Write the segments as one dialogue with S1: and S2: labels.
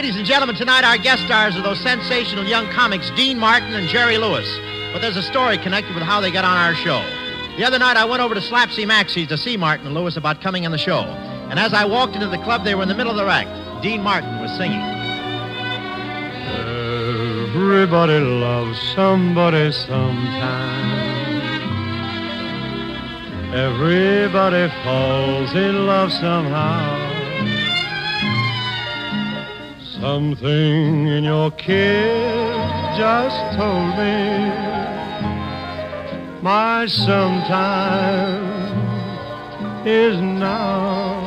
S1: Ladies and gentlemen, tonight our guest stars are those sensational young comics, Dean Martin and Jerry Lewis. But there's a story connected with how they got on our show. The other night I went over to Slapsy Maxie's to see Martin and Lewis about coming on the show. And as I walked into the club, they were in the middle of their act. Dean Martin was singing.
S2: Everybody loves somebody sometime. Everybody falls in love somehow. Something in your kiss just told me my sometime is now.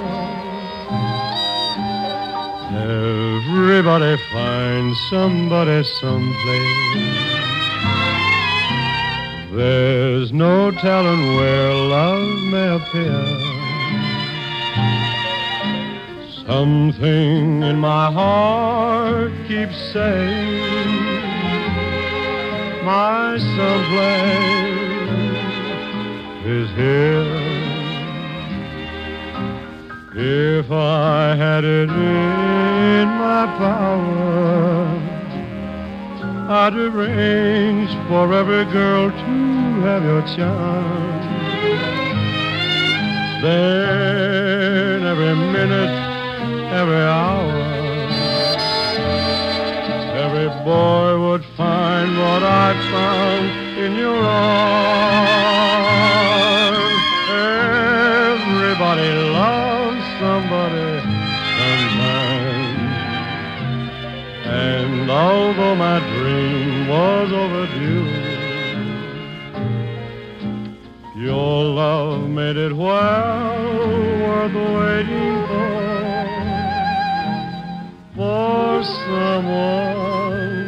S2: Everybody finds somebody someplace. There's no telling where love may appear. Something in my heart keeps saying my someplace is here. If I had it in my power, I'd arrange for every girl to have your charm. Then every minute, every hour, every boy would find what I found in your arms. Everybody loves somebody sometime. And although my dream was overdue, your love made it well worth waiting for. For someone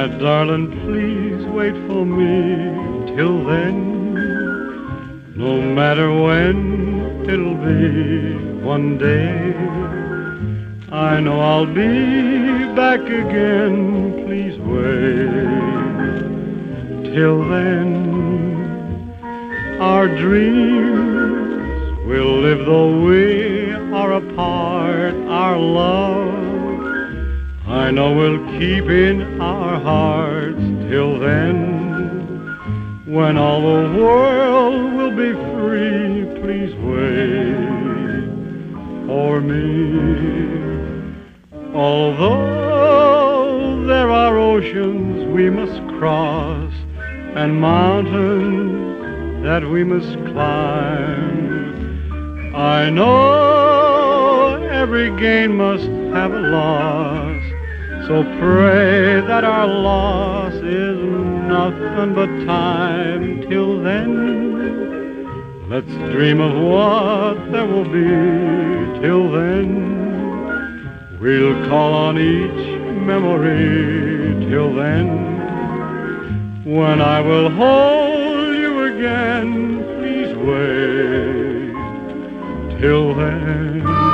S2: my darling, please wait for me. Till then, no matter when it'll be, one day, I know I'll be back again. Please wait. Till then, our dreams will live though we are apart. Our love I know we'll keep in our hearts till then. When all the world will be free, please wait for me. Although there are oceans we must cross and mountains that we must climb, I know every gain must have a loss. So pray that our loss is nothing but time. Till then, let's dream of what there will be. Till then, we'll call on each memory. Till then, when I will hold you again, please wait. Till then.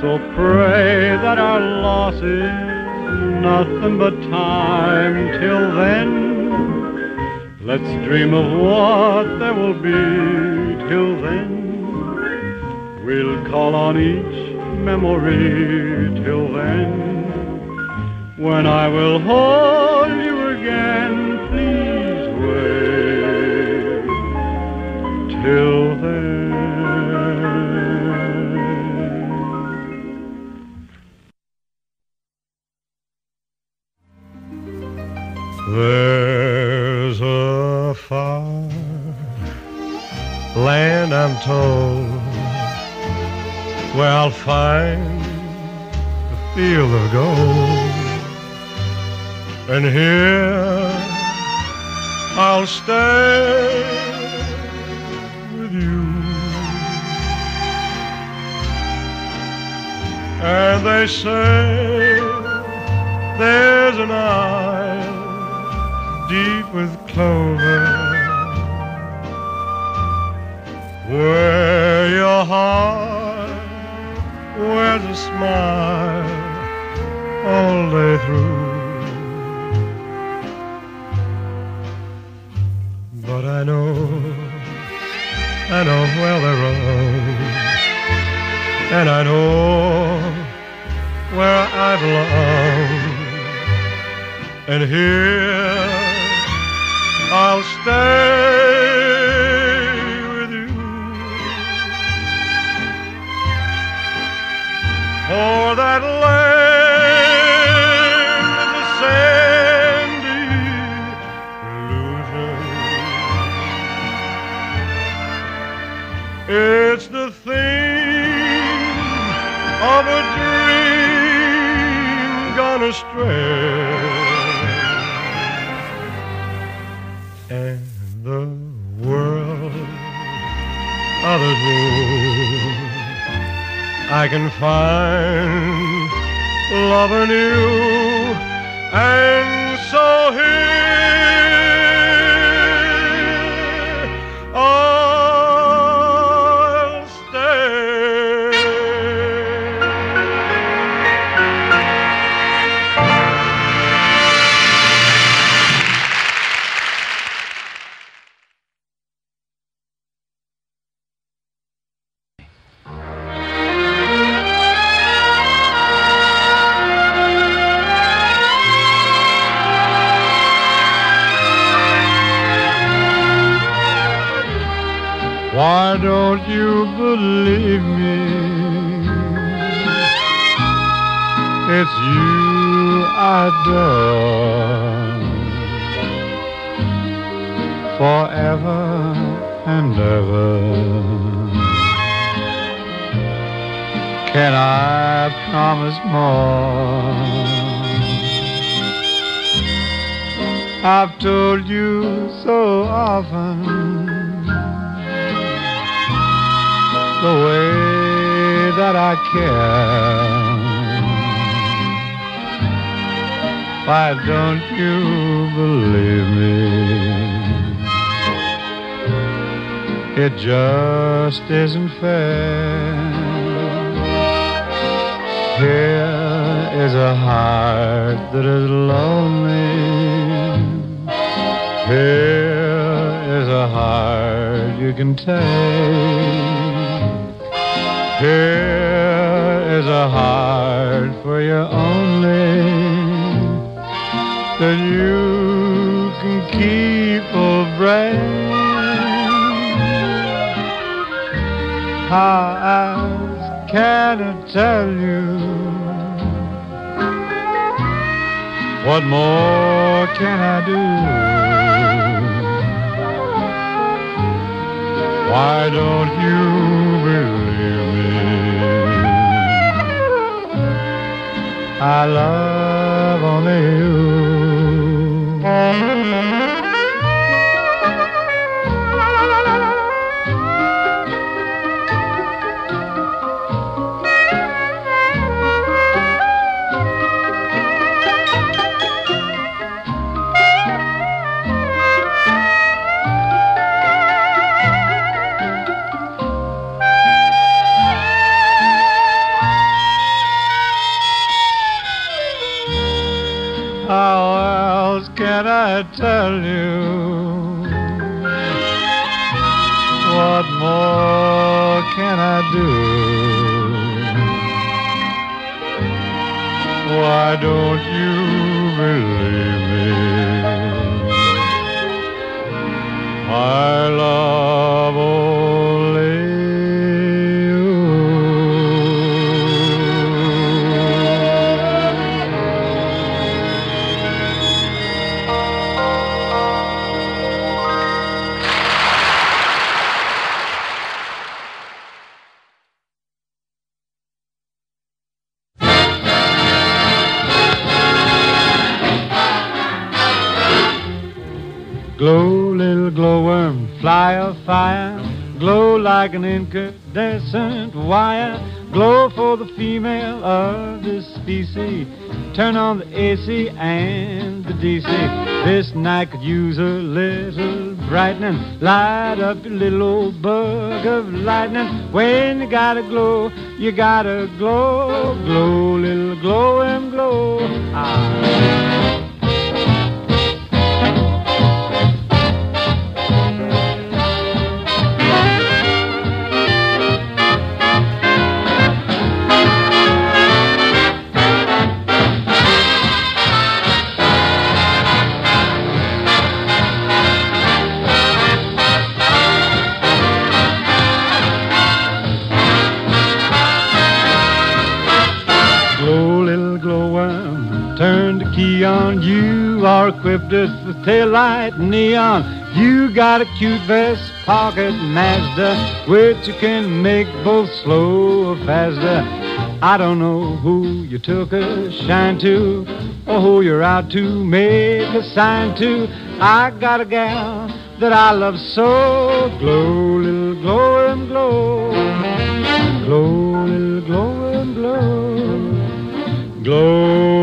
S2: So pray that our loss is nothing but time. Till then, let's dream of what there will be. Till then, we'll call on each memory. Till then, when I will hold And here But I know, I know where they're wrong, and I know where I belong. And here I'll stay I can find love in you, and so here believe me? It's you I adore forever and ever. Can I promise more? I've told you so often the way that I care. Why don't you believe me? It just isn't fair. Here is a heart that is lonely. Here is a heart you can take. Here is a heart for you only that you can keep or break. How else can I tell you? What more can I do? Why don't you believe? I love only you. Light up your little old bug of lightning. When you gotta glow, you gotta glow. Glow, little glow. Are equipped with tail light neon. You got a cute vest pocket Mazda, which you can make both slow or faster. I don't know who you took a shine to, or who you're out to make a sign to. I got a gal that I love so. Glow, little glowworm, glow. Glow, little glowworm, glow. Glow,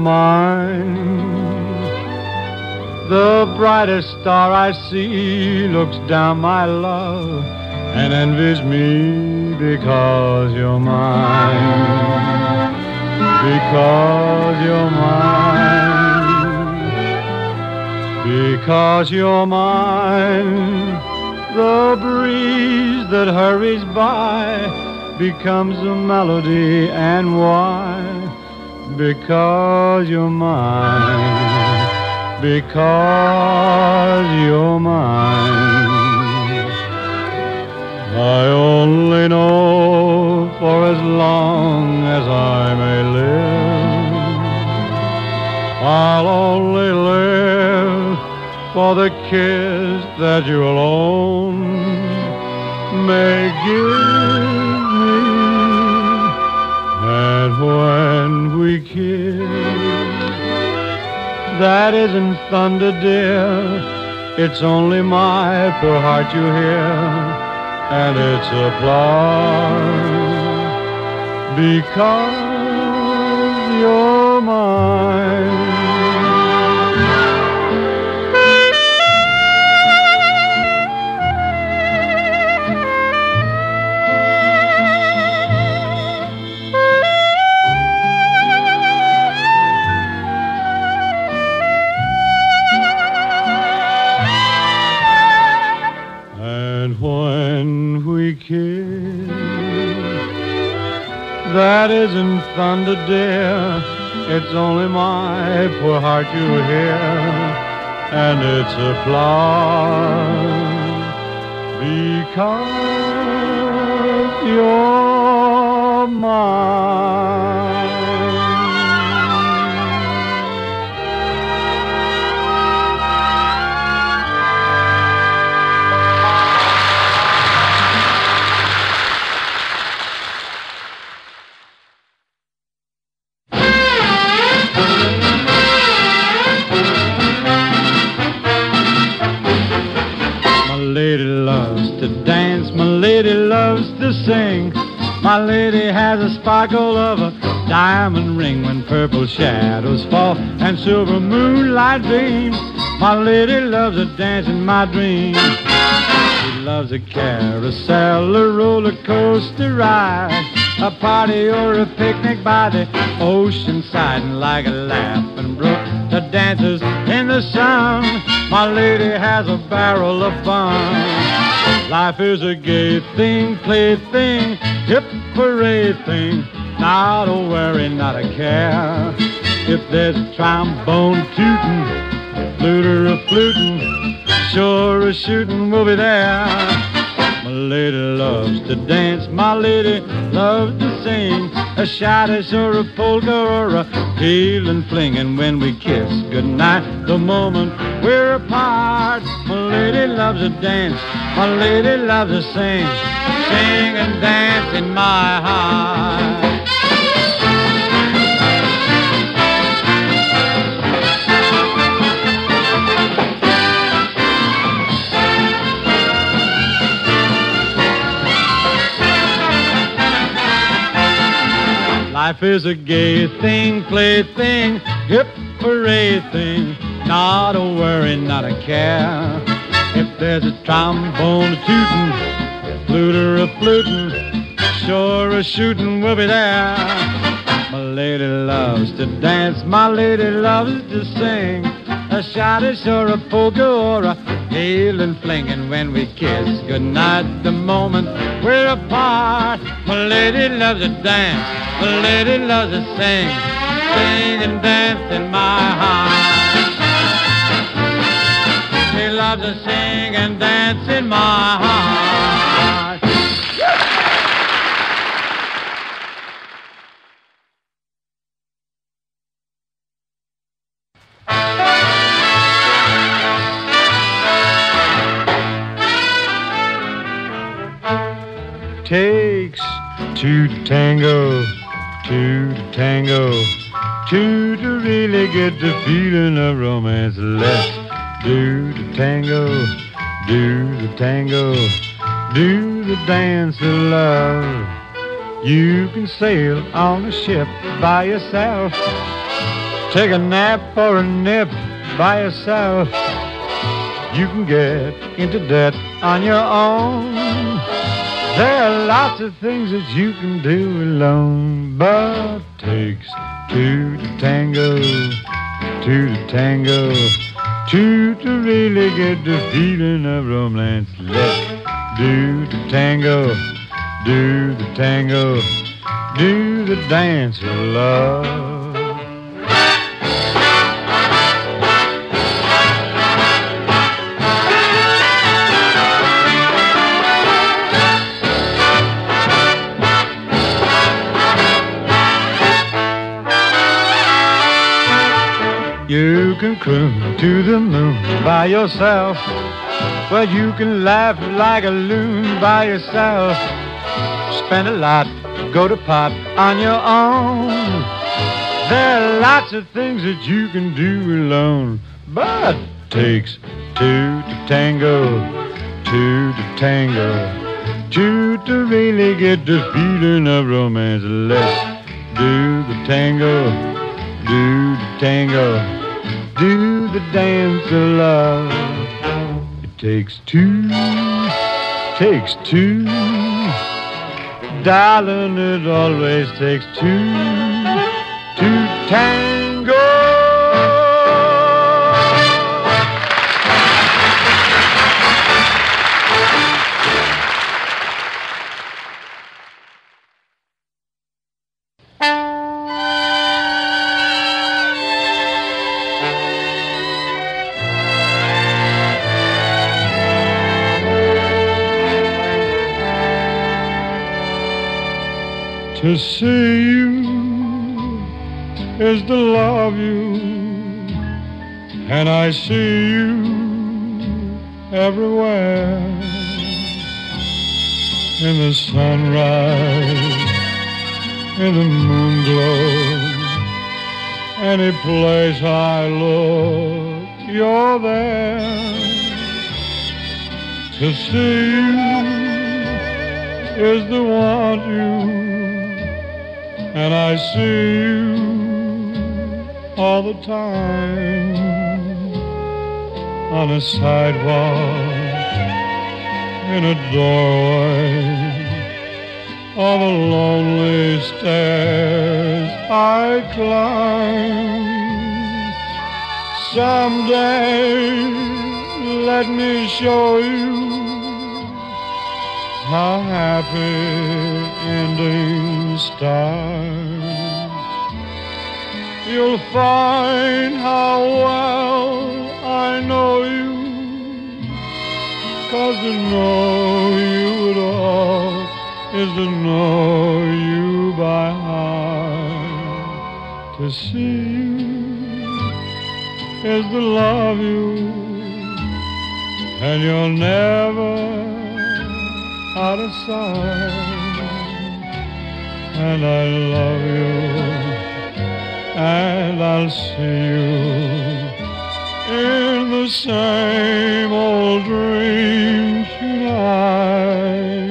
S2: Mine. The brightest star I see looks down my love and envies me because you're mine. Because you're mine. Because you're mine. The breeze that hurries by becomes a melody and why? Because you're mine because you're mine. I only know for as long as I may live, I'll only live for the kiss that you alone may give. And when we kiss, that isn't thunder, dear. It's only my poor heart you hear, and it's applause because you're mine. That isn't thunder, dear. It's only my poor heart you hear, and it's applause because you're mine. My lady has a sparkle of a diamond ring when purple shadows fall and silver moonlight beam. My lady loves a dance in my dreams. She loves a carousel, a roller coaster ride, a party or a picnic by the ocean side, and like a laughing brook, the dancers in the sun. My lady has a barrel of fun. Life is a gay thing, play thing, hip parade thing. Not a worry, not a care. If there's trombone tootin', flute or a flutin', sure a shootin' will be there. My lady loves to dance, my lady loves to sing. A schottische or a polka or a heeling fling. And when we kiss goodnight, the moment we're apart, lady loves to dance, my lady loves to sing. Sing and dance in my heart. Life is a gay thing, play thing, hip parade thing. Not a worry, not a care. There's a trombone a tootin', flute or a flutin', sure a shootin' will be there. My lady loves to dance, my lady loves to sing. A schottische or a polka or a hail fling. And when we kiss goodnight, the moment we're apart, my lady loves to dance, my lady loves to sing, sing and dance in my heart. She loves to sing and dance in my heart. Takes two to tango, two to tango, two to really get the feeling of romance. Let's do the tango, do the tango, do the dance of love. You can sail on a ship by yourself, take a nap or a nip by yourself. You can get into debt on your own. There are lots of things that you can do alone, but takes two to tango, two to tango, two to really get the feeling of romance. Let's do the tango, do the tango, do the dance of love. You can croon to the moon by yourself. Well, you can laugh like a loon by yourself. Spend a lot, go to pot on your own. There are lots of things that you can do alone, but takes two to tango, two to tango, two to really get the feeling of romance. Let's do the tango, do the tango do the dance of love. It takes two, takes two. Darling, it always takes two to tango. See you is to love you, and I see you everywhere. In the sunrise, in the moon glow, any place I look, you're there. To see you is the want you, and I see you all the time on a sidewalk in a doorway of a lonely stairs I climb. Someday, let me show you how happy endings start. You'll find how well I know you, cause to know you at all is to know you by heart. To see you is to love you, and you'll never out of sight. And I love you, and I'll see you in the same old dream tonight.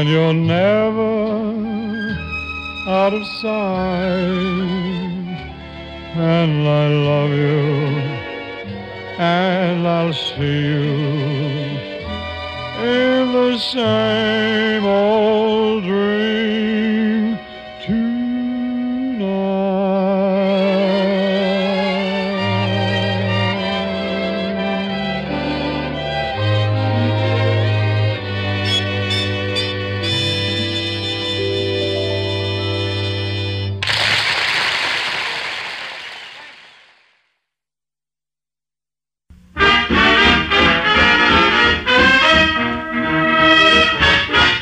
S2: And you're never out of sight. And I love you, and I'll see you in the same old dream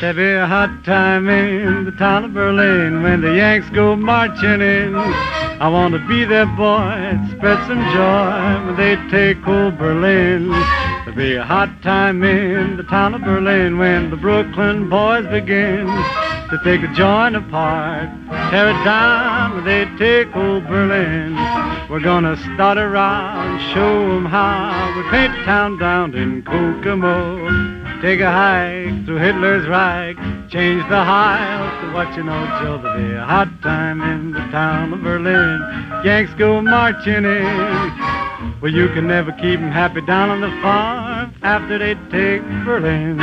S2: There'll be a hot time in the town of Berlin when the Yanks go marching in. I want to be their boy, spread some joy when they take old Berlin. There'll be a hot time in the town of Berlin when the Brooklyn boys begin to take a joint apart, tear it down when they take old Berlin. We're gonna start around, show 'em how we paint town down in Kokomo. Take a hike through Hitler's Reich, change the highs to watching old Joe. There'll a hot time in the town of Berlin. Yanks go marching in. Well, you can never keep 'em happy down on the farm after they take Berlin.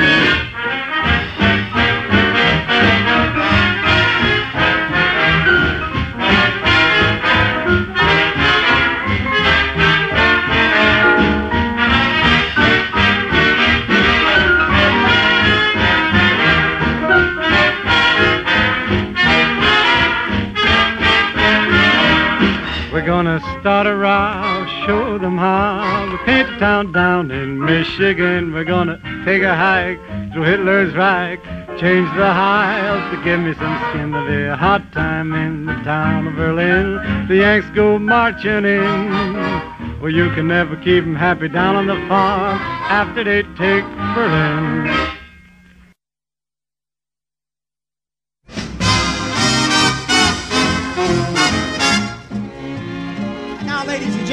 S2: Gonna start a row, show them how we paint the town down in Michigan. We're gonna take a hike through Hitler's Reich, change the highs to give me some skin. There'll be a hot time in the town of Berlin. The Yanks go marching in. Well, you can never keep 'em happy down on the farm after they take Berlin.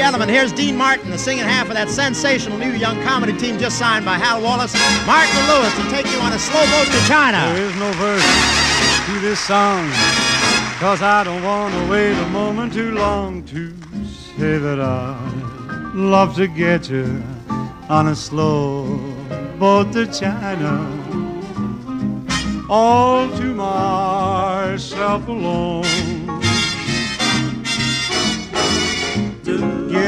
S1: Gentlemen, here's Dean Martin, the singing half of that sensational new young comedy team just signed by Hal Wallis, Martin Lewis, to take you on a slow boat to China.
S2: There is no verse to this song, cause I don't want to wait a moment too long to say that I love to get you on a slow boat to China. All to myself alone.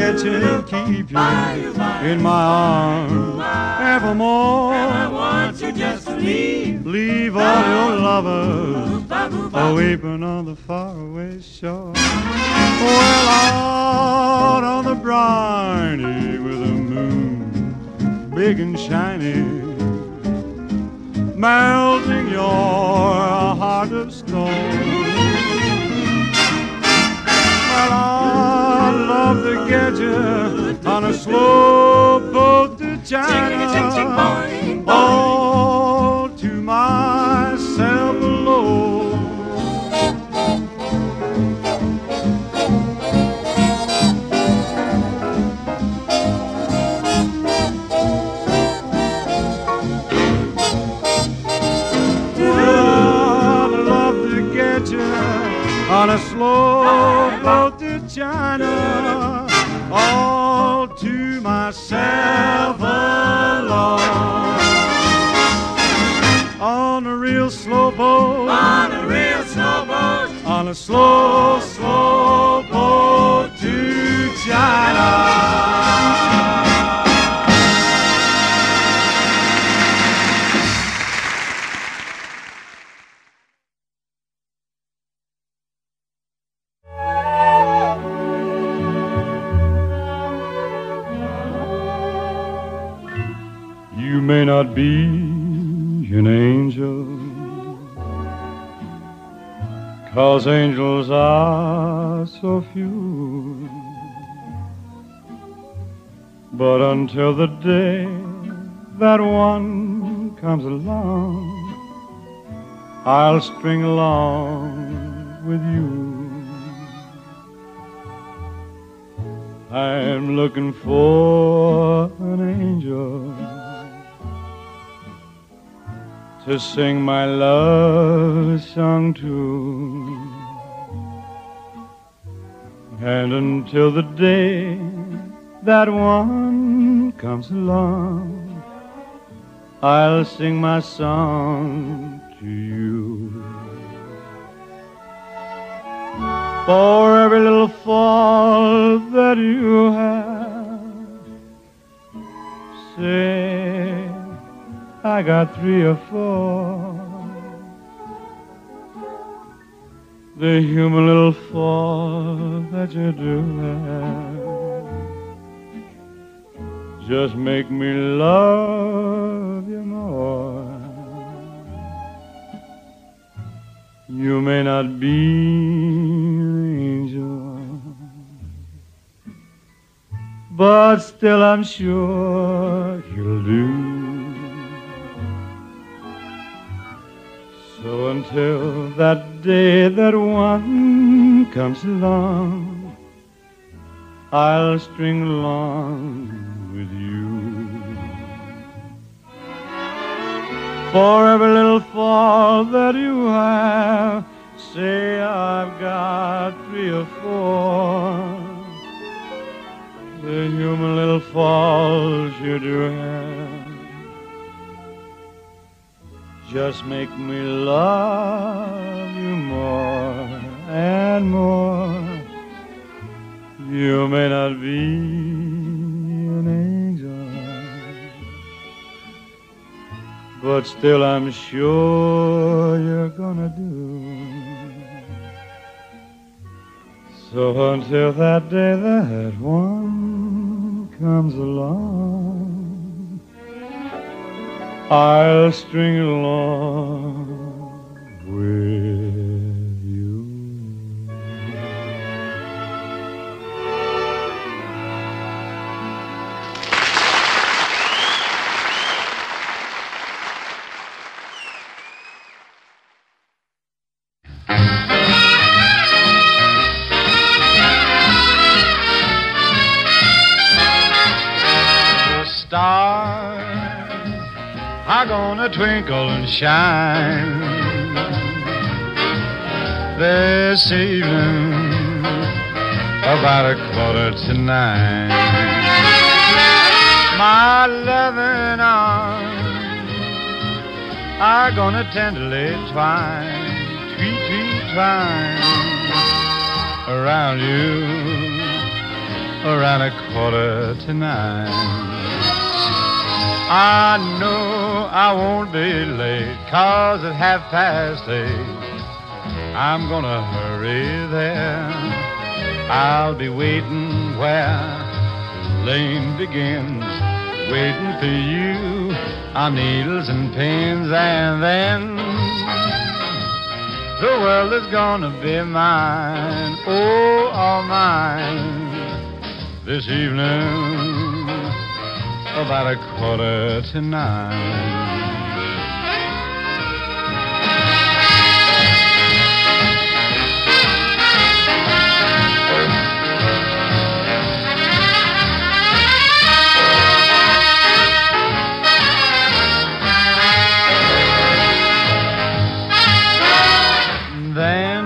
S2: To get and keep you in my arms evermore.
S3: I want you just to leave.
S2: Leave all your lovers a oh, weeping on the faraway shore. Well, out on the briny with the moon big and shiny, melting your heart of stone. I'd love to get you on a slow boat to China, all to myself alone. I'd love to get you on a slow to China, all to myself alone. On a real slow boat,
S4: On a real slow boat.
S2: on a slow, slow boat to China. May not be an angel, cause angels are so few. But until the day that one comes along, I'll string along with you. I'm looking for an angel to sing my love song to. And until the day that one comes along, I'll sing my song to you. For every little fault that you have, say I got three or four. The human little fault that you do have, just make me love you more. You may not be an angel, but still I'm sure you'll do. So until that day that one comes along, I'll string along with you. For every little fall that you have, say I've got three or four. The human little falls you do have just make me love you more and more. You may not be an angel, but still I'm sure you're gonna do. So until that day that one comes along. I'll string along with shine this evening about a quarter to nine. My loving arms are gonna tenderly twine, tweet, tweet, twine around you around a quarter to nine. I know I won't be late, cause half past eight, I'm gonna hurry there. I'll be waiting where the lane begins waiting for you on needles and pins, and then the world is gonna be mine, oh, all mine. This evening, about a quarter to nine. Then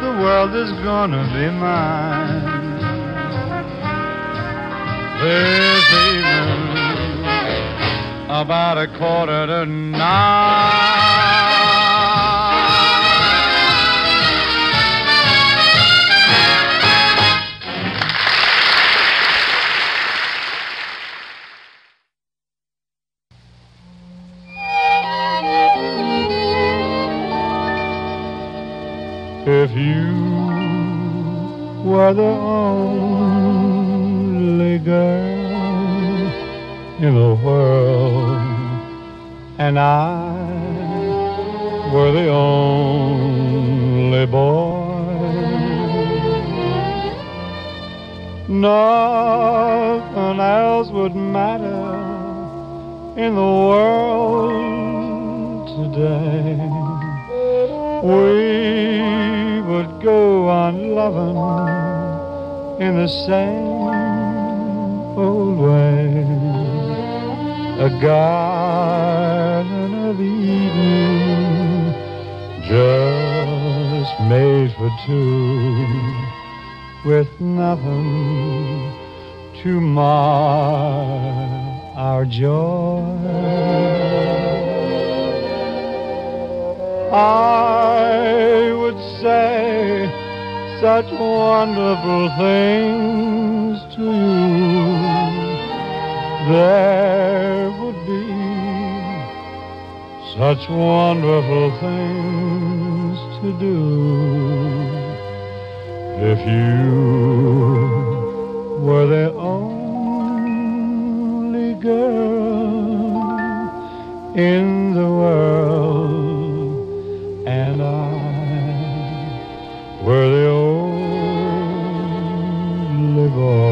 S2: the world is gonna be mine. This evening, about a quarter to nine. If you were the only girl in the world, and I were the only boy, nothing else would matter in the world today. We would go on loving in the same old way. A garden of Eden just made for two with nothing to mar our joy. Say such wonderful things to you. There would be such wonderful things to do if you were the only girl in the world and I were the only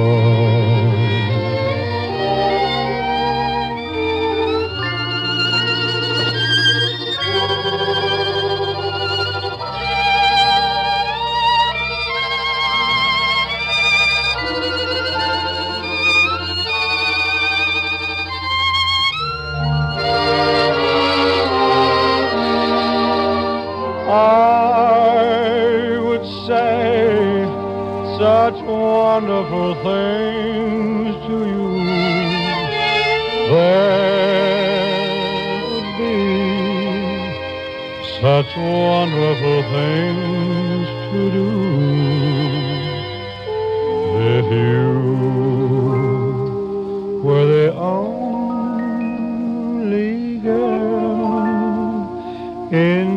S2: wonderful things to you. There would be such wonderful things to do if you were the only girl in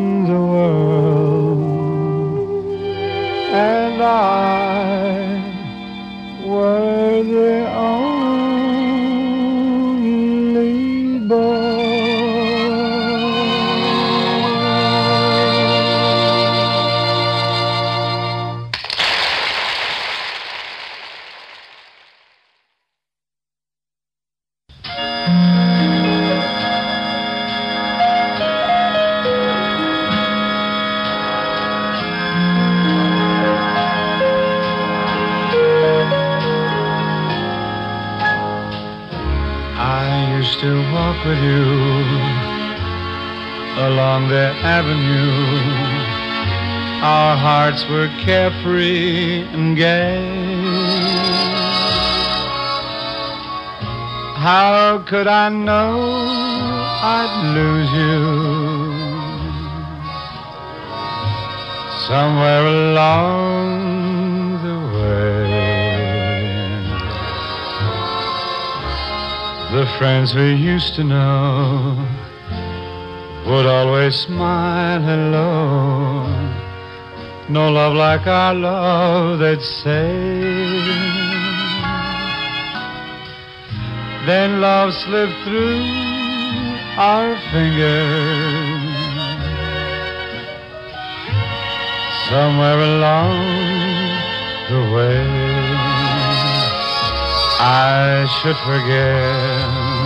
S2: the avenue. Our hearts were carefree and gay. How could I know I'd lose you somewhere along the way? The friends we used to know would always smile hello. No love like our love, they'd say.
S5: Then love slipped through our fingers. Somewhere along the way, I should forget.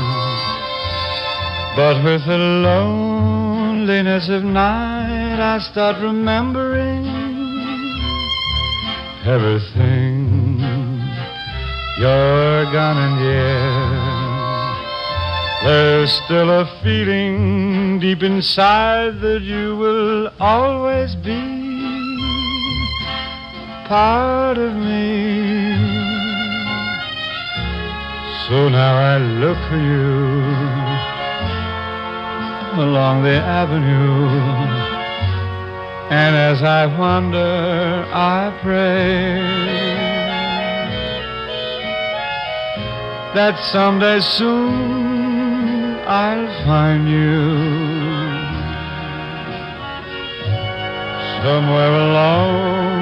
S5: But with the loneliness of night, I start remembering everything. You're gone and yet there's still a feeling deep inside that you will always be part of me. So now I look for you along the avenue. And as I wander, I pray that someday soon I'll find you somewhere along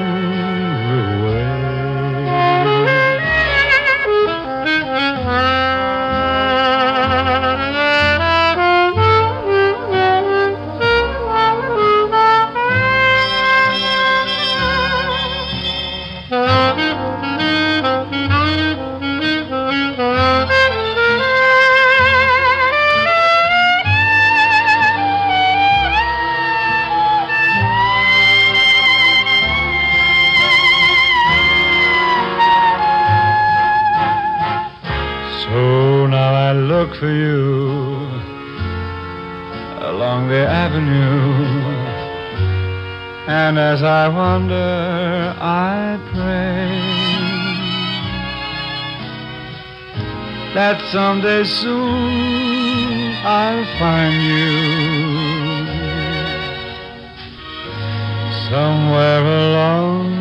S5: for you along the avenue. And as I wander, I pray that someday soon I'll find you somewhere along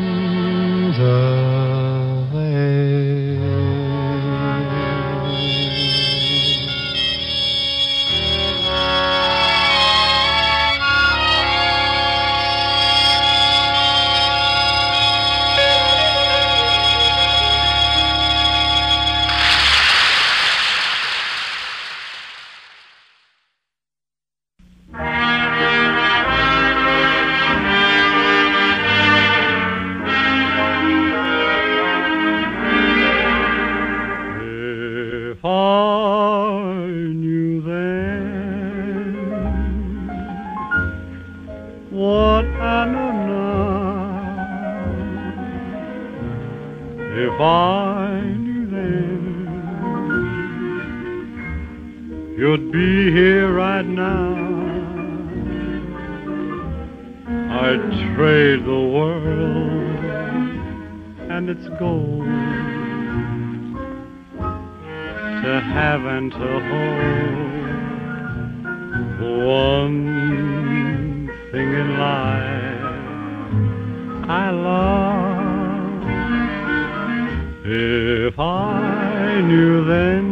S5: I knew then,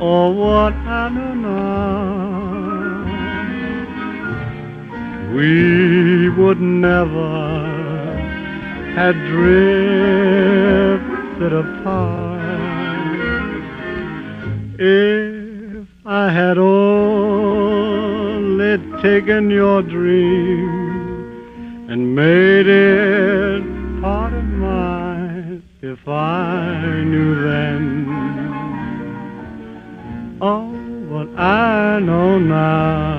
S5: or what I now, we would never had drifted apart. If I had only taken your dream and made it if I knew then oh what I know now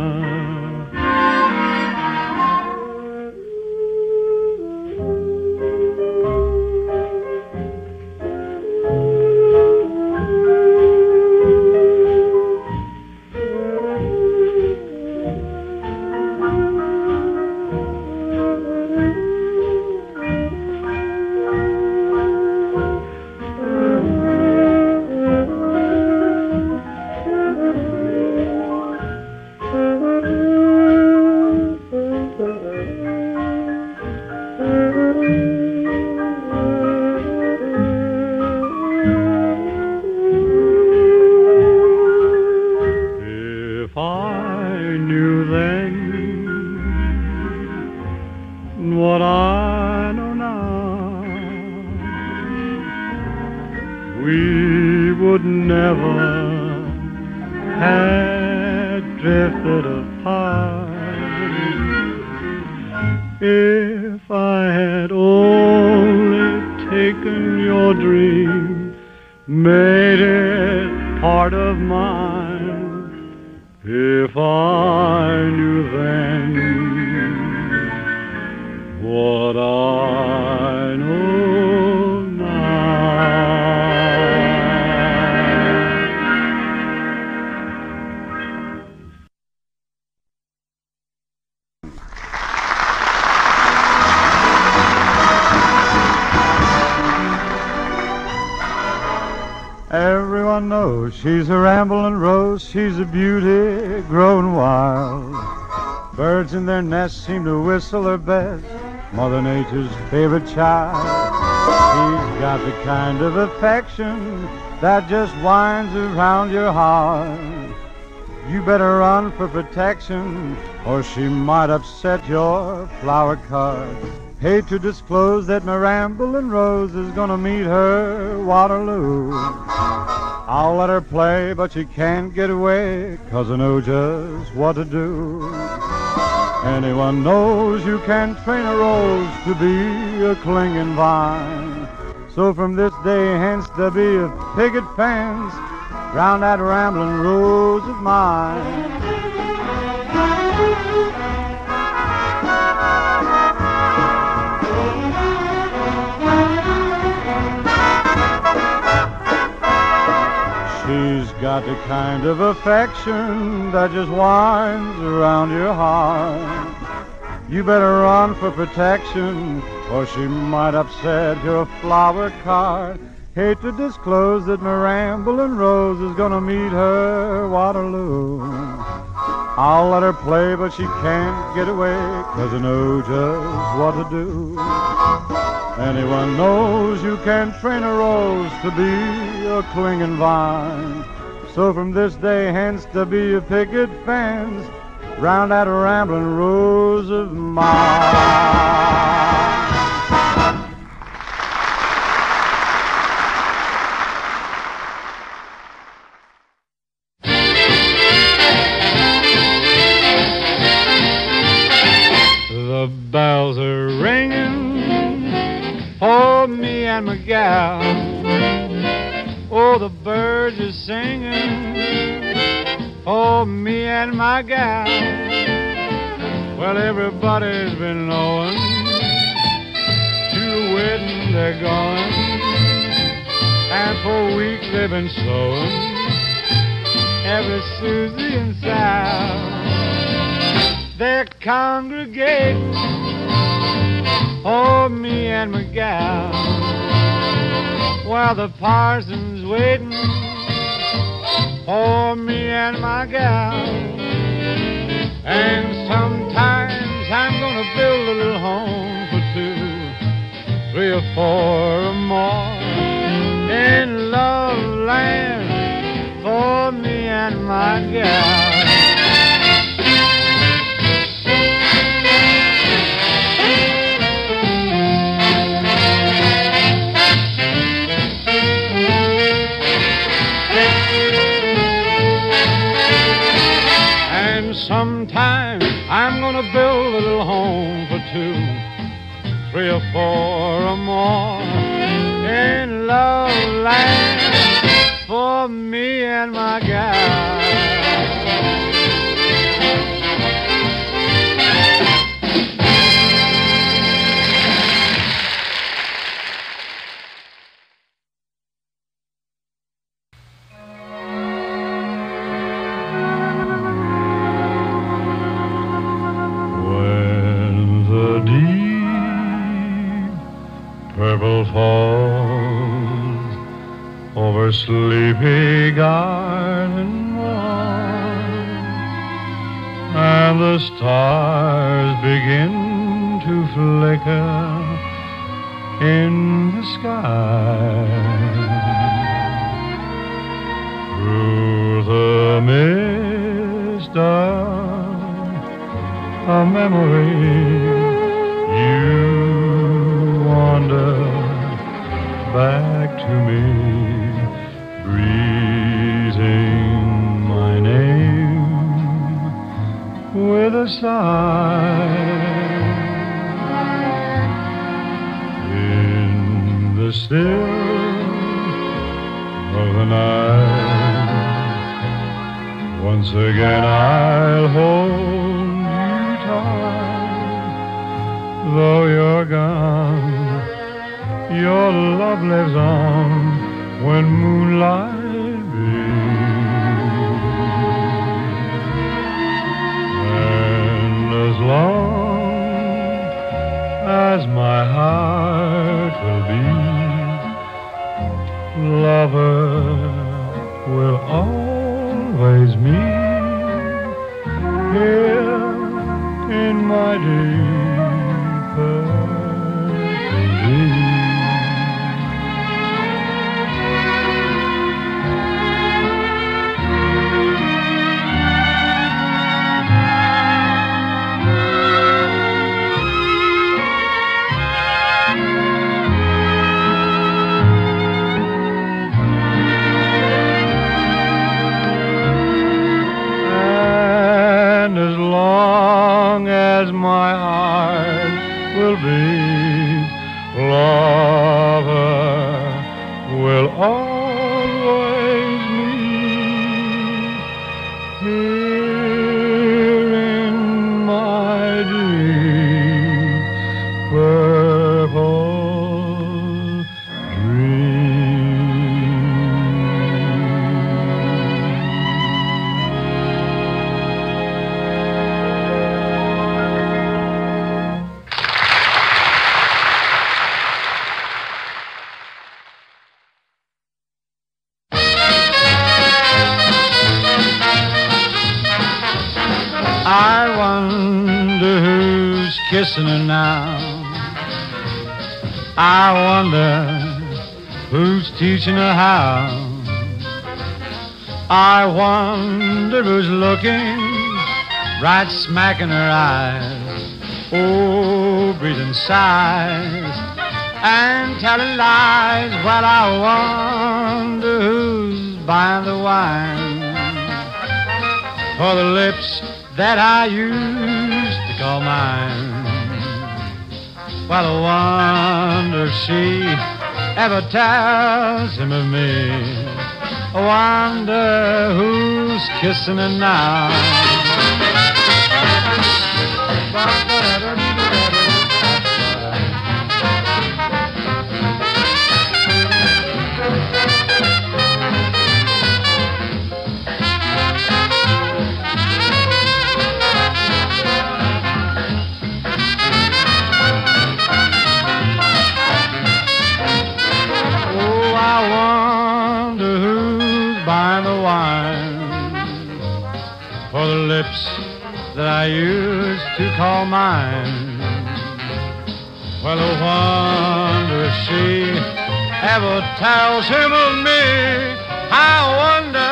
S5: seem to whistle her best, Mother Nature's favorite child. She's got the kind of affection that just winds around your heart. You better run for protection, or she might upset your flower card. Hate to disclose that my rambling rose is gonna meet her Waterloo. I'll let her play, but she can't get away, cause I know just what to do. Anyone knows you can't train a rose to be a clinging vine. So from this day hence there'll be a picket fence round that rambling rose of mine. Got the kind of affection that just winds around your heart. You better run for protection, or she might upset your flower cart. Hate to disclose that my rambling rose is gonna meet her Waterloo. I'll let her play, but she can't get away, cause I know just what to do. Anyone knows you can train a rose to be a clinging vine. So from this day hence there'll be a picket fence round that rambling rose of mine. The bells are ringing for me and my gal. Oh, the birds are singing for me and my gal. Well, everybody's been knowing to the wedding they're going, and for weeks they've been sewing every Susie and Sal. They're congregating for me and my gal. While the parson's waiting for me and my gal. And sometimes I'm gonna build a little home for two, three or four or more in love land for me and my gal. Sometime I'm gonna build a little home for two, three or four or more in love land for me and my gal. Purple falls over sleepy garden walls, and the stars begin to flicker in the sky. Through the mist of a memory a. In the still of the night, once again I'll hold you tight, though you're gone your love lives on when moonlight heart will be. lover will always meet here in my deep looking right smack in her eyes. Oh, breathing sighs and telling lies. while I wonder who's buying the wine for the lips that I used to call mine. Well, I wonder if she ever tells him of me. I wonder who's kissing her now. To call mine. Well, I wonder if she ever tells him of me. I wonder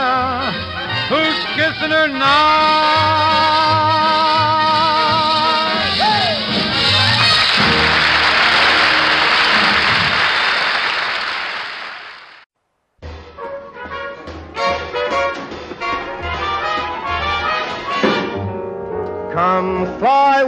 S5: who's kissing her now.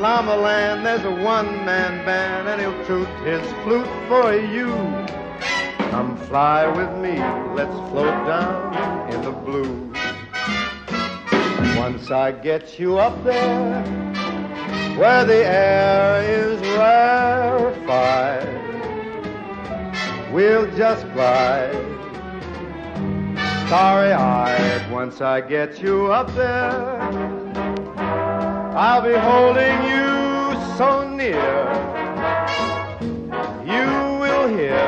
S2: Llama Land, there's a one-man band, and he'll toot his flute for you. Come fly with me, let's float down in the blue. Once I get you up there, where the air is rarefied, we'll just glide. Starry-eyed, once I get you up there, I'll be holding you so near. You will hear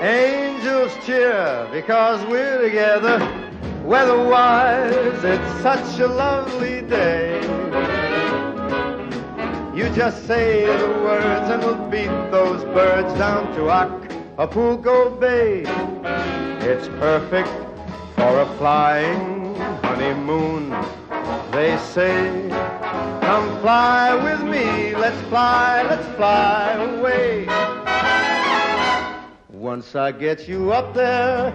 S2: angels cheer because we're together. Weatherwise, it's such a lovely day. You just say the words and we'll beat those birds down to Acapulco Bay. It's perfect for a flying honeymoon. They say, come fly with me, let's fly, let's fly away. Once I get you up there,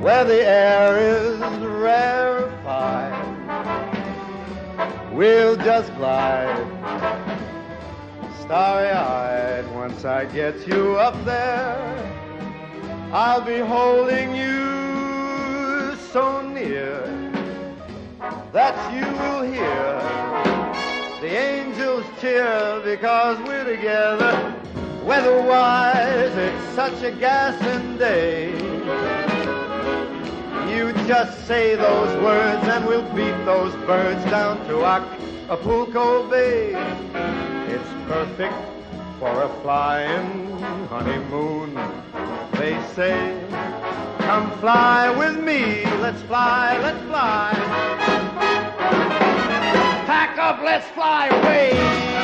S2: where the air is rarefied, we'll just glide starry-eyed. Once I get you up there, I'll be holding you so near that you will hear the angels cheer because we're together. Weatherwise, it's such a gassing day. You just say those words and we'll beat those birds down to Acapulco Bay. It's perfect for a flying honeymoon. They say, come fly with me. Let's fly, let's fly. Pack up, let's fly away.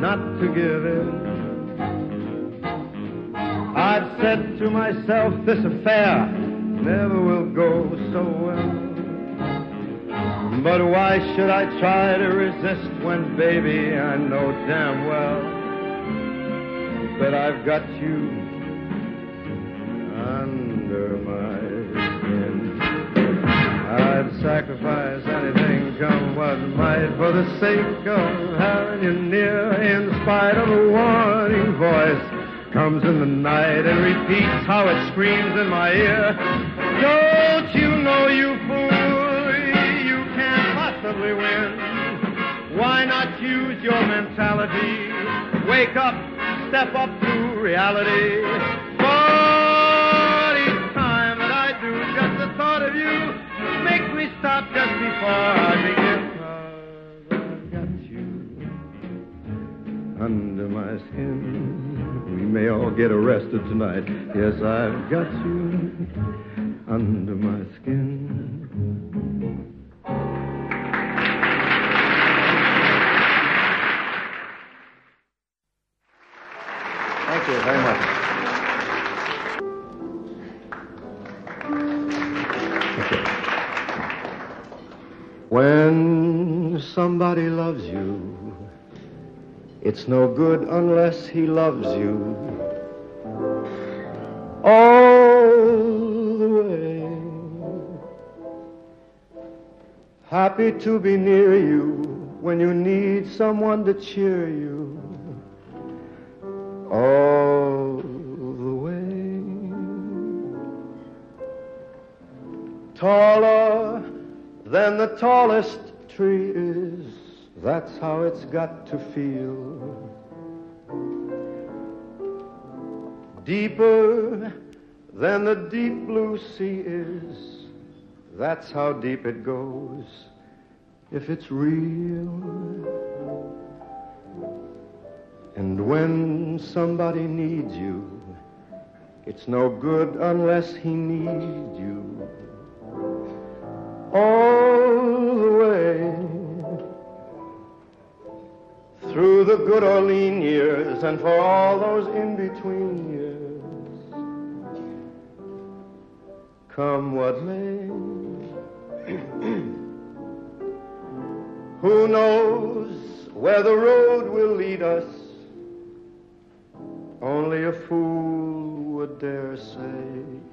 S2: not to give in. I've said to myself, this affair never will go so well. But why should I try to resist when, baby, I know damn well that I've got you under my sacrifice anything, come what might, for the sake of having you near, in spite of a warning voice. Comes in the night and repeats how it screams in my ear. Don't you know, you fool, you can't possibly win. Why not use your mentality? Wake up, step up to reality. But each time that I do, just the thought of you makes me stop just before I begin. 'Cause I've got you under my skin. We may all get arrested tonight. Yes, I've got you under my skin. Thank you very much. When somebody loves you, it's no good unless he loves you all the way. Happy to be near you when you need someone to cheer you all the way. Taller than the tallest tree is, that's how it's got to feel. Deeper than the deep blue sea is, that's how deep it goes if it's real. And when somebody needs you, it's no good unless he needs you all the way through the good or lean years and for all those in between years. Come what may. Who knows where the road will lead us? only a fool would dare say.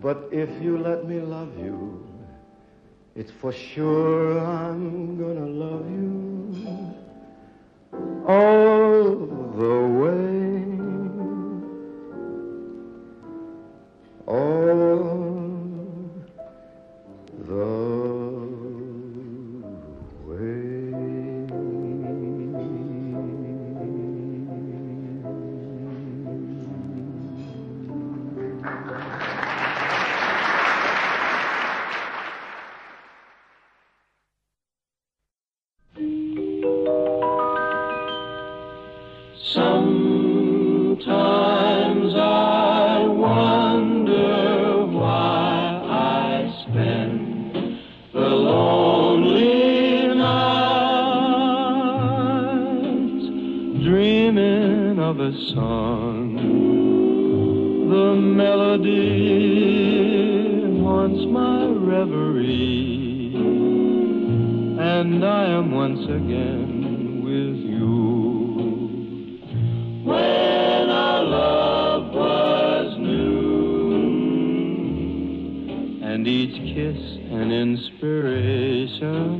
S2: But if you let me love you, it's for sure I'm gonna love you all the way. All
S6: song. The melody haunts my reverie, and I am once again with you. When our love was new, and each kiss an inspiration.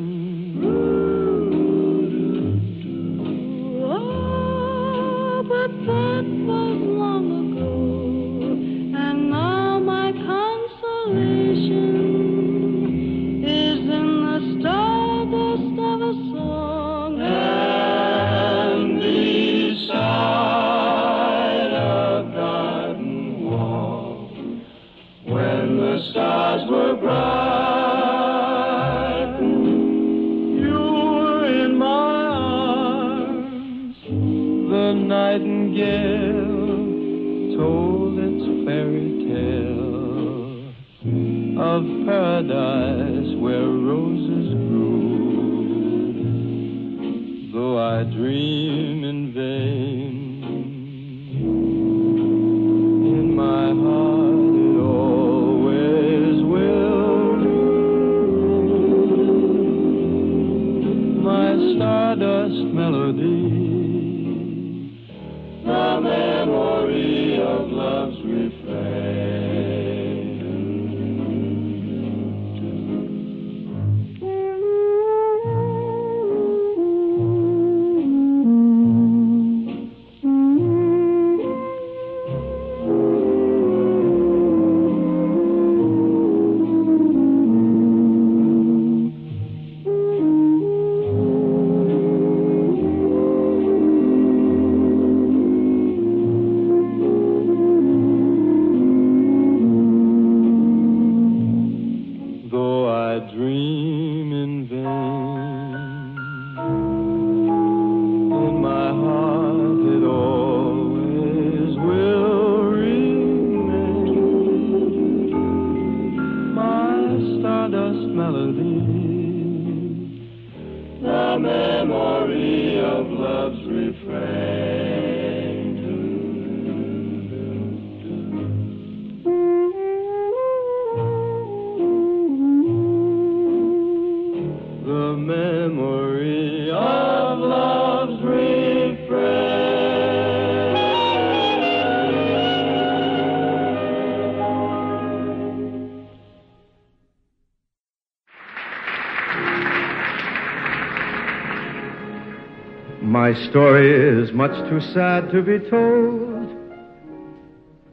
S7: My
S2: story is much too sad to be told,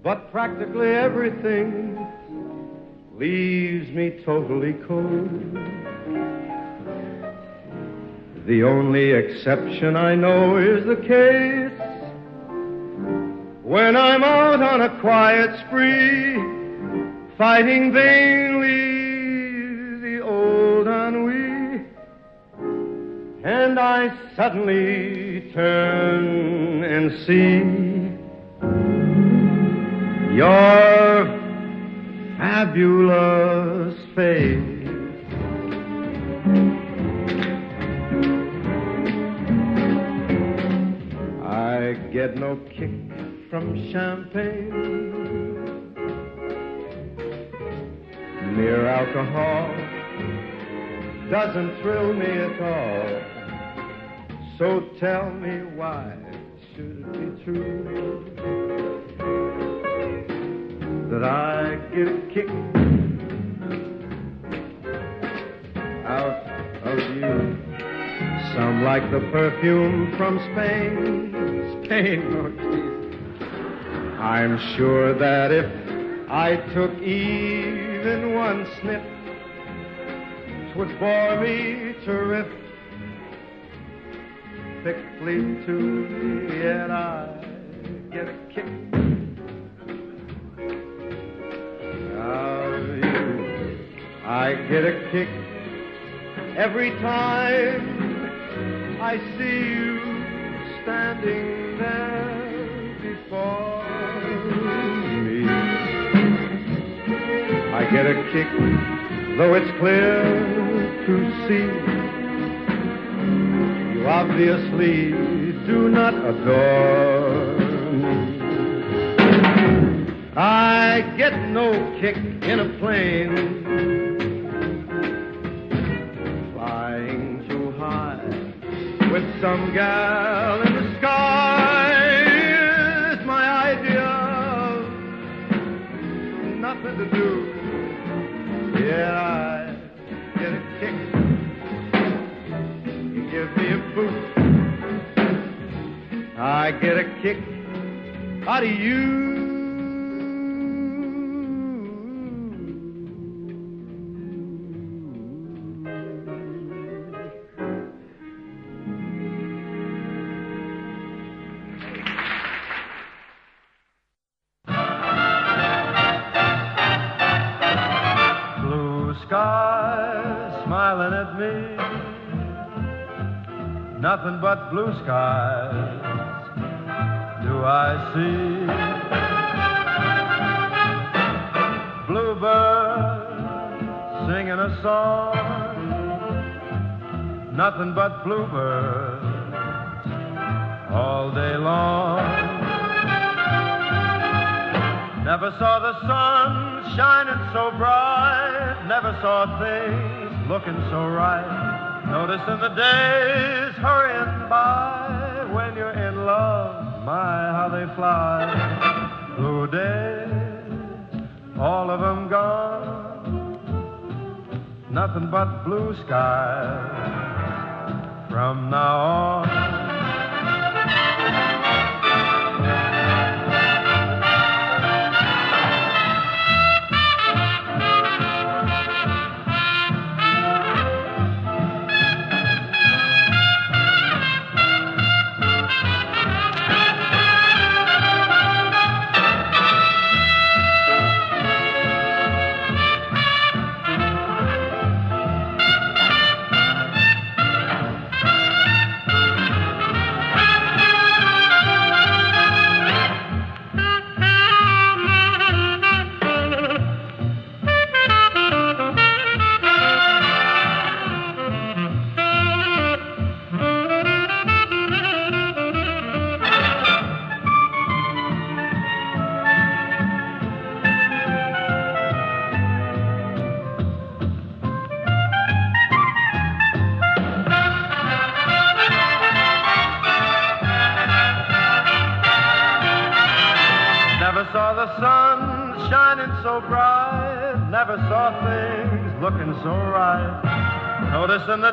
S2: but practically everything leaves me totally cold. The only exception I know is the case when I'm out on a quiet spree, fighting vainly the old ennui. And I suddenly turn should it be true that I get a kick out of you? Some like the perfume from Spain, Spain, oh. I'm sure that if I took even one sniff, 'twould bore me terrific thickly to me, yet I get a kick out you. I get a kick every time I see you standing there before me. I get a kick, though it's clear to see obviously do not adore me. I get no kick in a plane flying too high with some gal in the sky. It's my idea of nothing to do. Yeah, I get a kick out of you. Blue skies do I see. Bluebirds singing a song, nothing but bluebirds all day long. Never saw the sun shining so bright, never saw things looking so right. Noticing the days hurrying by when you're in love, my, how they fly. Blue days, all of them gone. Nothing but blue skies from now on.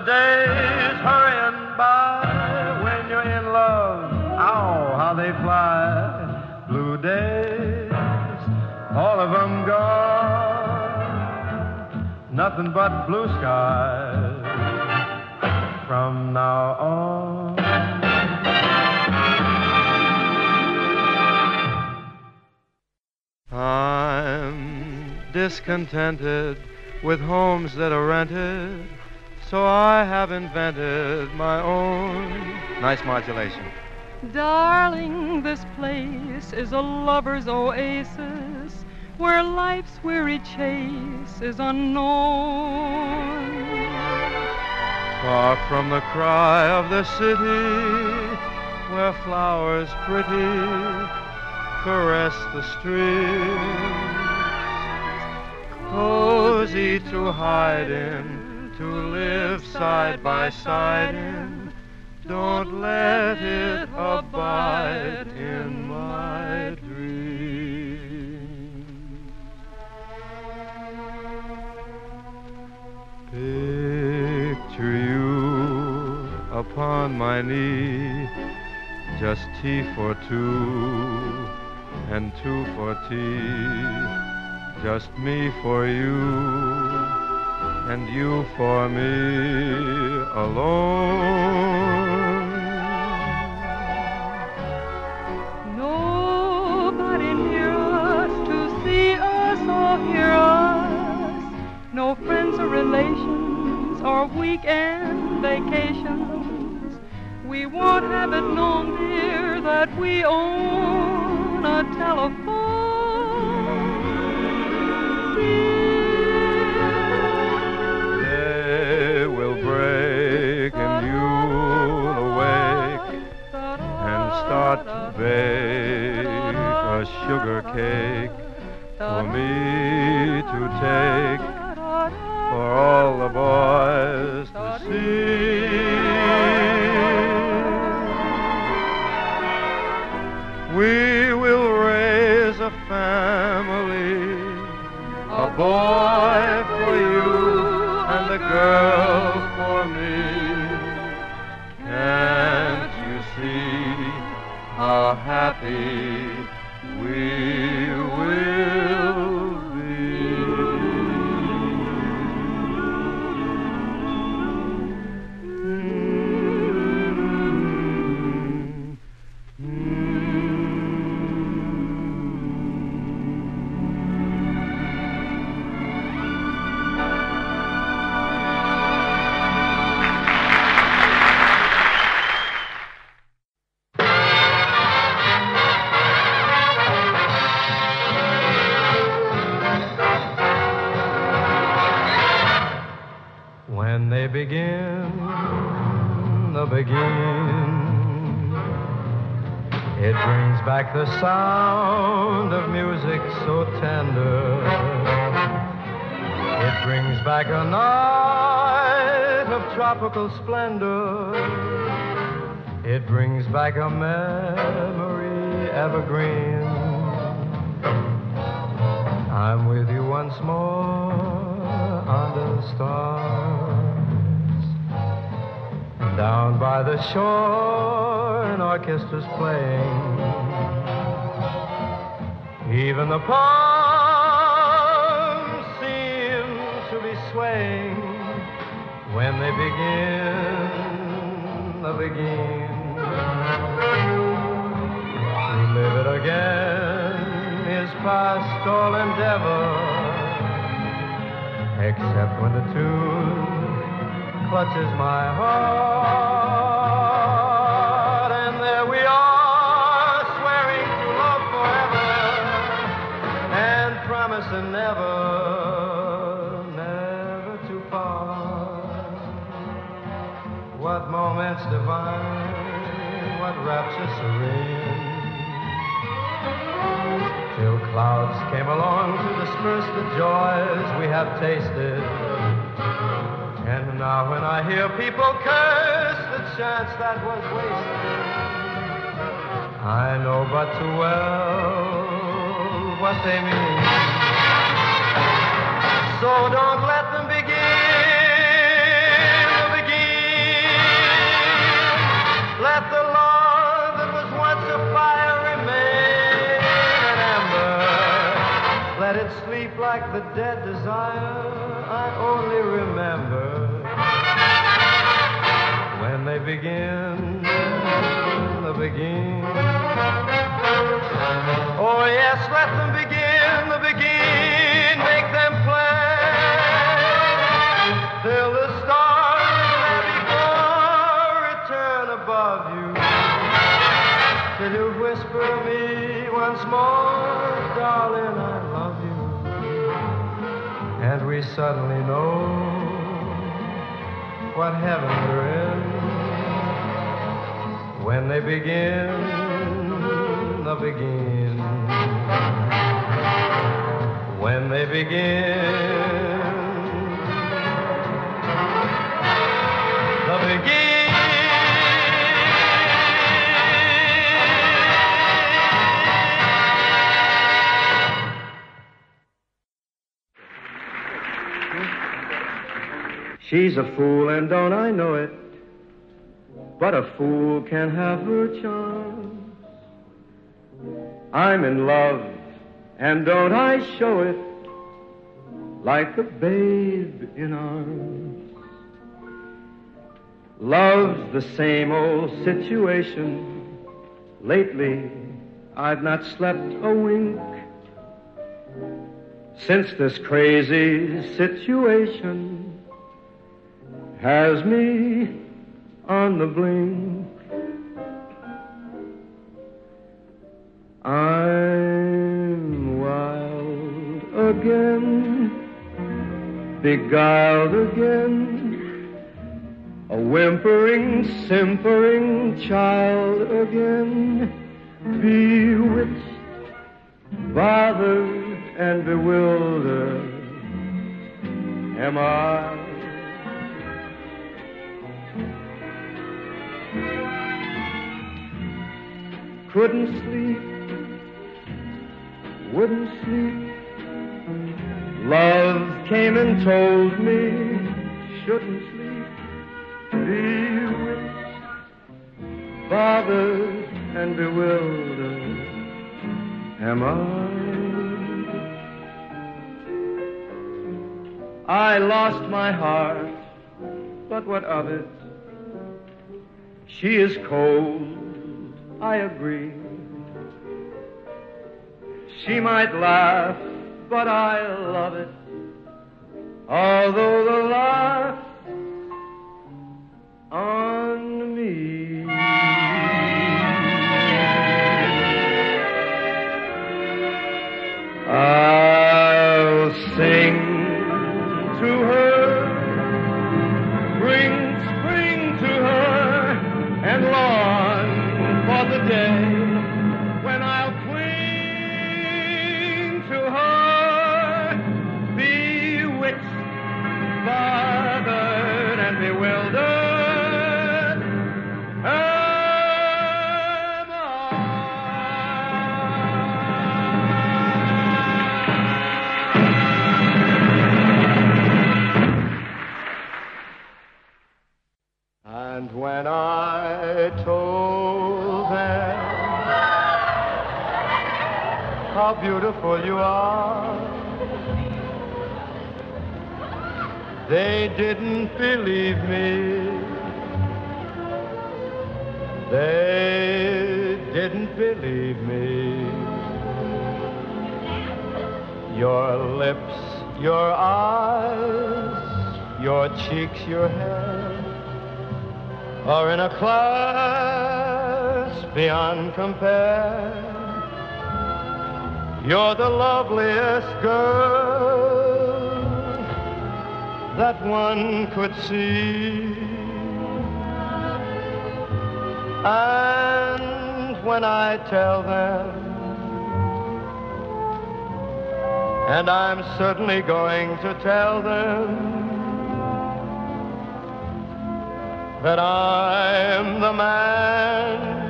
S2: Days hurrying by when you're in love. Ow, how they fly. Blue days, all of them gone. Nothing but blue skies from now on. I'm discontented with homes that are rented, so I have invented my own. Nice modulation.
S8: Darling, this place is a lover's oasis where life's weary chase is unknown.
S2: Far from the cry of the city, where flowers pretty caress the streets. Cozy to hide in, to live side by side in, Don't let it abide in my dreams. Picture you upon my knee, just tea for two and two for tea, just me for you and you for me alone.
S8: Nobody near us to see us or hear us. No friends or relations or weekend vacations. We won't have it known, dear, that we own a telephone.
S2: To bake a sugar cake for me to take for all the boys to see. We will raise a family, a boy for you and a girl happy we begin, the beguine, it brings back the sound of music so tender. It brings back a night of tropical splendor. It brings back a memory evergreen. I'm with you once more under the stars. Down by the shore, an orchestra's playing. Even the palms seem to be swaying when they begin, the beguine. To live it again is past all endeavor, except when the tune clutches my heart, and there we are, swearing to love forever, and promising never, never to part. What moments divine, what rapture serene. Till clouds came along to disperse the joys we have tasted. Now when I hear people curse the chance that was wasted, I know but too well what they mean. So don't let them begin, beguine. Let the love that was once a fire remain an ember. Let it sleep like the dead desire I only remember when they begin, the beguine. Oh yes, let them begin, the beguine, make them play till the stars that before return above you. Till you whisper me once more, darling, I love you. And we suddenly know what heaven we're in when they begin, the beguine. When they begin, the beguine. She's a fool, and don't I know it? But a fool can have her charm. I'm in love, and don't I show it like a babe in arms? Love's the same old situation. Lately, I've not slept a wink. Since this crazy situation has me on the blink. I'm wild again, beguiled again, a whimpering, simpering child again, bewitched, bothered, and bewildered. Am I? Couldn't sleep, wouldn't sleep. Love came and told me shouldn't sleep, bewitched, bothered and bewildered. Am I? I lost my heart, but what of it? She is cold I agree. She might laugh, but I love it. Although the laugh on me. How beautiful you are, they didn't believe me. They didn't believe me. Your lips, your eyes, your cheeks, your hair are in a class beyond compare. You're the loveliest girl that one could see. And when I tell them, and I'm certainly going to tell them, that I'm the man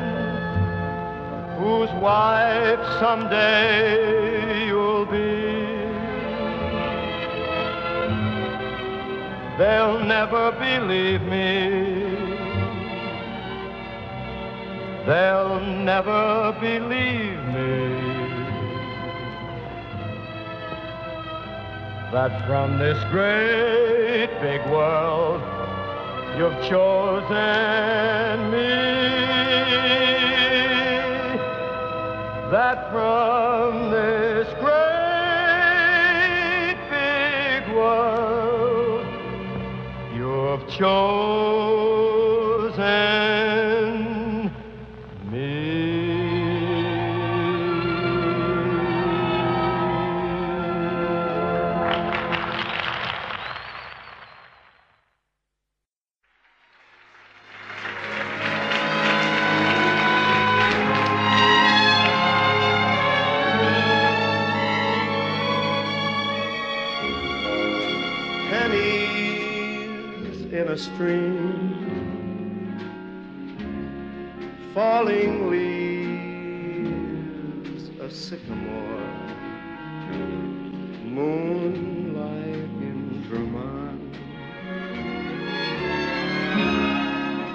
S2: whose wife someday you'll be. They'll never believe me. They'll never believe me. That from this great big world You've chosen me. That from this great big world, you've chosen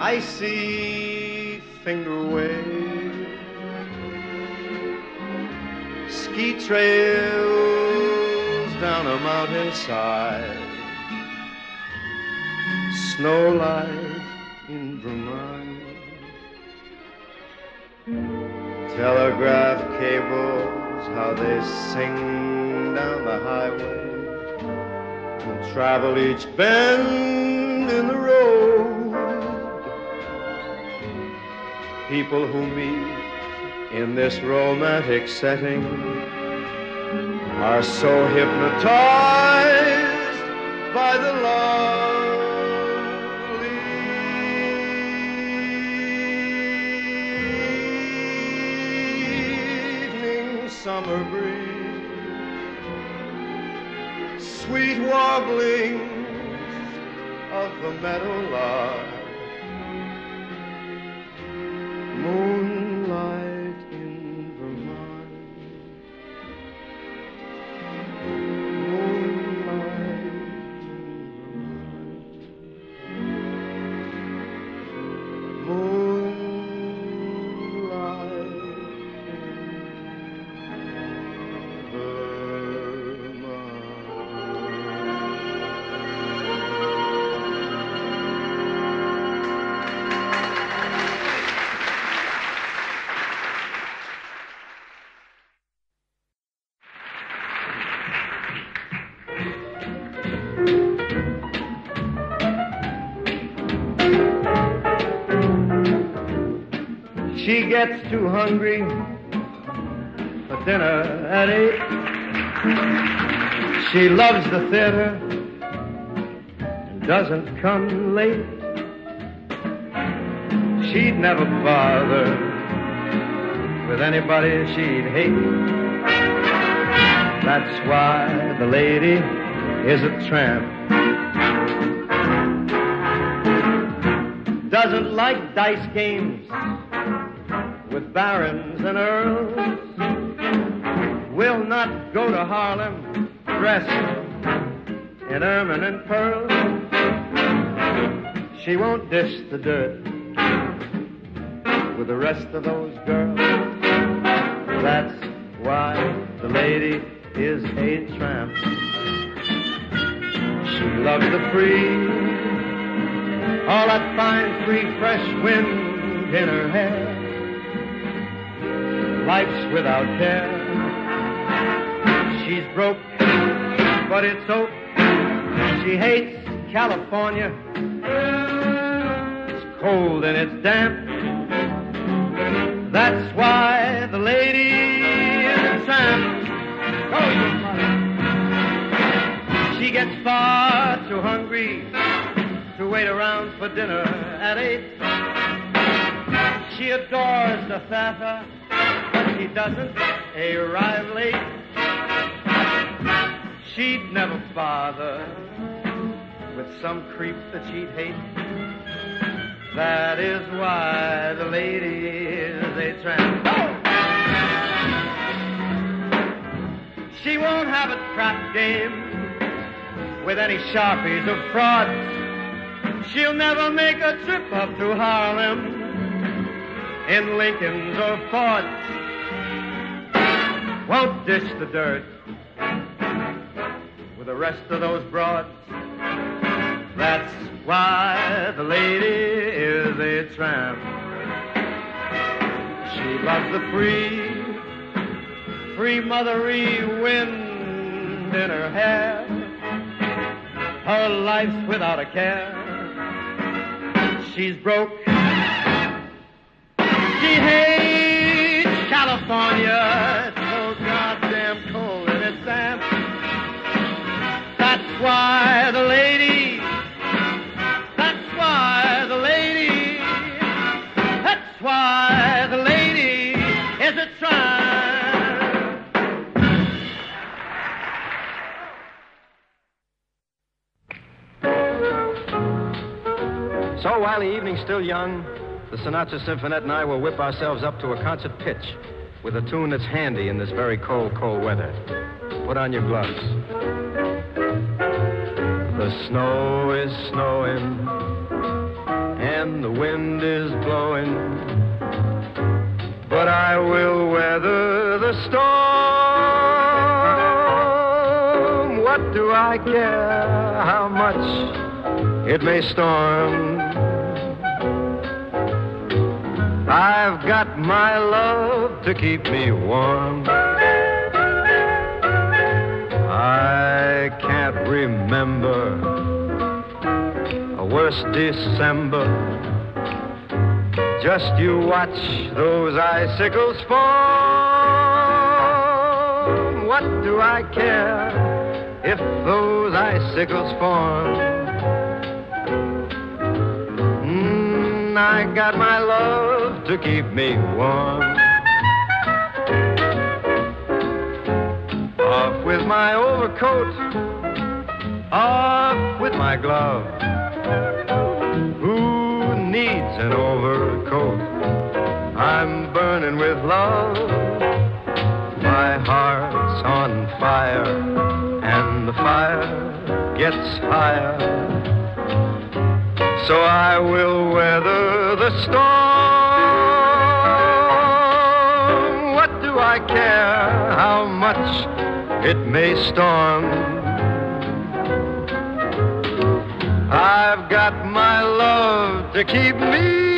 S2: icy finger wave, ski trails down a mountainside, snow life in Vermont, telegraph cables, how they sing down the highway. And travel each bend in the road. People who meet in this romantic setting are so hypnotized by the lovely. Evening summer breeze sweet warblings of the meadowlark, moonlight too hungry for dinner at eight. She loves the theater and doesn't come late. She'd never bother with anybody she'd hate. That's why the lady is a tramp. Doesn't like dice games with barons and earls. Will not go to Harlem dressed in ermine and pearls. She won't dish the dirt with the rest of those girls. That's why the lady is a tramp. She loves the free, all that fine, free, fresh wind in her hair. Life's without care. She's broke, but it's oak. She hates California. It's cold and it's damp. That's why the lady is a tramp. She gets far too hungry to wait around for dinner at eight. She adores the theater, she doesn't arrive late. She'd never bother with some creep that she'd hate. That is why the lady is a tramp. She won't have a trap game with any sharpies or frauds. She'll never make a trip up to Harlem in Lincolns or Fords. Won't dish the dirt with the rest of those broads. That's why the lady is a tramp. She loves the free, free mothery wind in her hair. Her life's without a care. She's broke. She hates California. So
S9: while the evening's still young, the Sinatra Symphonette and I will whip ourselves up to a concert pitch with a tune that's handy in this very cold, cold weather. Put on your gloves. The snow is snowing,
S2: and the wind is blowing. But I will weather the storm. What do I care how much it may storm? I've got my love to keep me warm. I can't remember a worse December. Just you watch those icicles form. What do I care if those icicles form? Mm, I got my love to keep me warm. Off with my overcoat, off with my glove. Who needs an overcoat? I'm burning with love. My heart's on fire, and the fire gets higher. So I will weather the storm. I care how much it may storm? I've got my love to keep me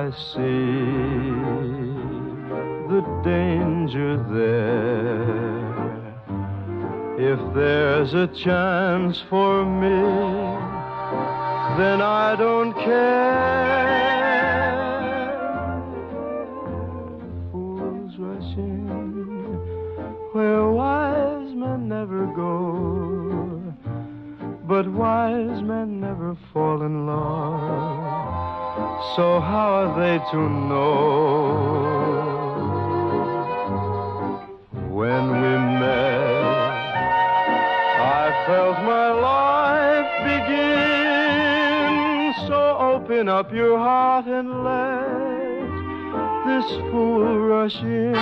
S2: I see the danger there, if there's a chance for me, then I don't care. Fools rush in where wise men never go, but wise men never fall in love. So how are they to know? When we met, I felt my life begin. So open up your heart and let this fool rush in.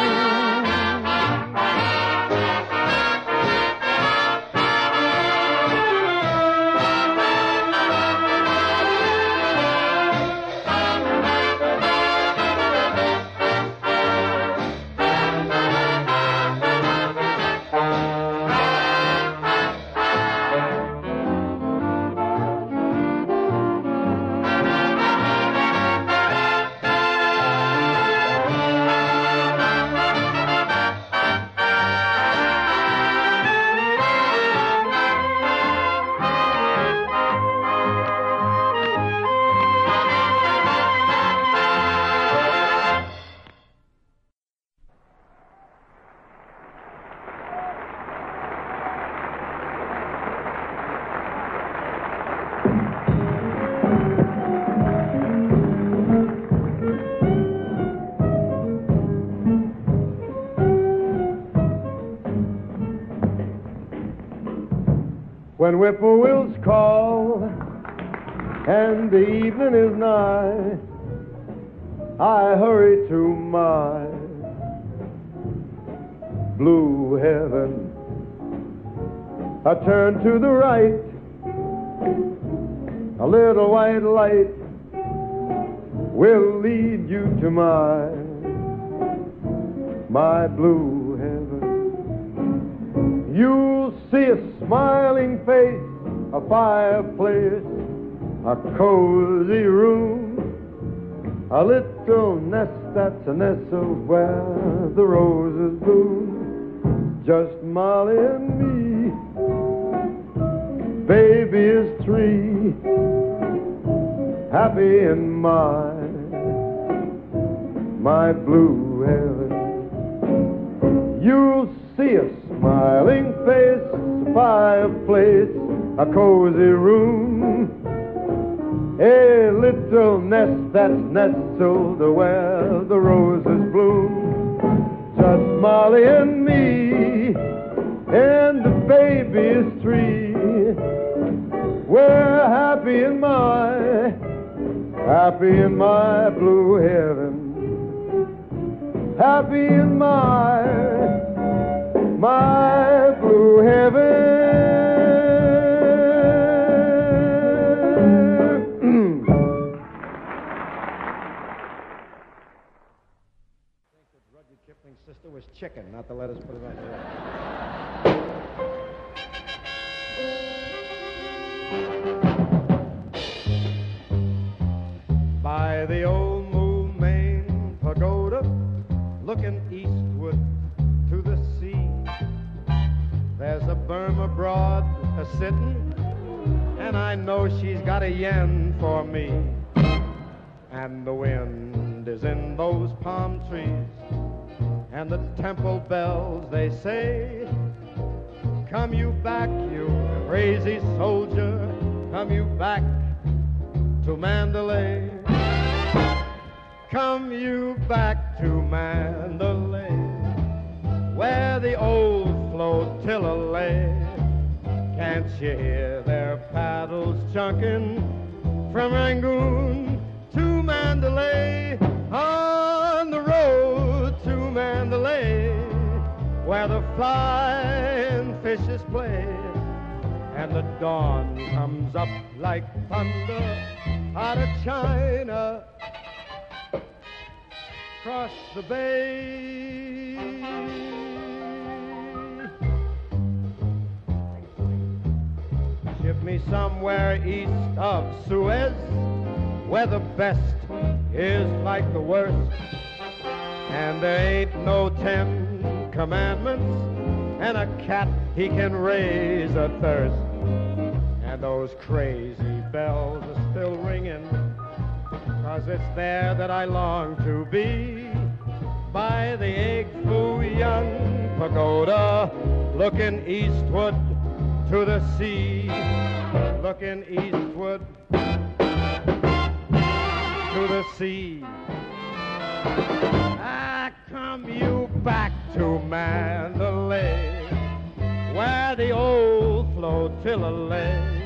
S2: Whippoorwills call and the evening is nigh, I hurry to my blue heaven. I turn to the right, a little white light will lead you to my my blue heaven. You'll see a smiling face, a fireplace, a cozy room, a little nest that's a nestle where the roses bloom. Just Molly and me. Baby is three, happy in my my blue heaven. You'll see a smiling face, fireplace, a cozy room, a little nest that's nestled where the roses bloom. Just Molly and me, and the baby is three. We're happy in my, happy in my blue heaven happy in my my blue heaven.
S1: Chicken, not to let us put it on the
S2: by the old Moulmein Pagoda, looking eastward to the sea. There's a Burma broad a sitting, and I know she's got a yen for me. And the wind is in those palm trees, and the temple bells they say, Come you back, you crazy soldier, come you back to Mandalay. Come you back to Mandalay, where the old flotilla lay. Can't you hear their paddles chunking from Rangoon to Mandalay? To Mandalay, where the flying fishes play and the dawn comes up like thunder out of China across the bay. Ship me somewhere east of Suez, where the best is like the worst, and there ain't no ten commandments, and a cat he can raise a thirst. And those crazy bells are still ringing, cause it's there that I long to be. By the Egg Foo Young Pagoda, looking eastward to the sea, looking eastward to the sea. Come you back to Mandalay, where the old flotilla lay.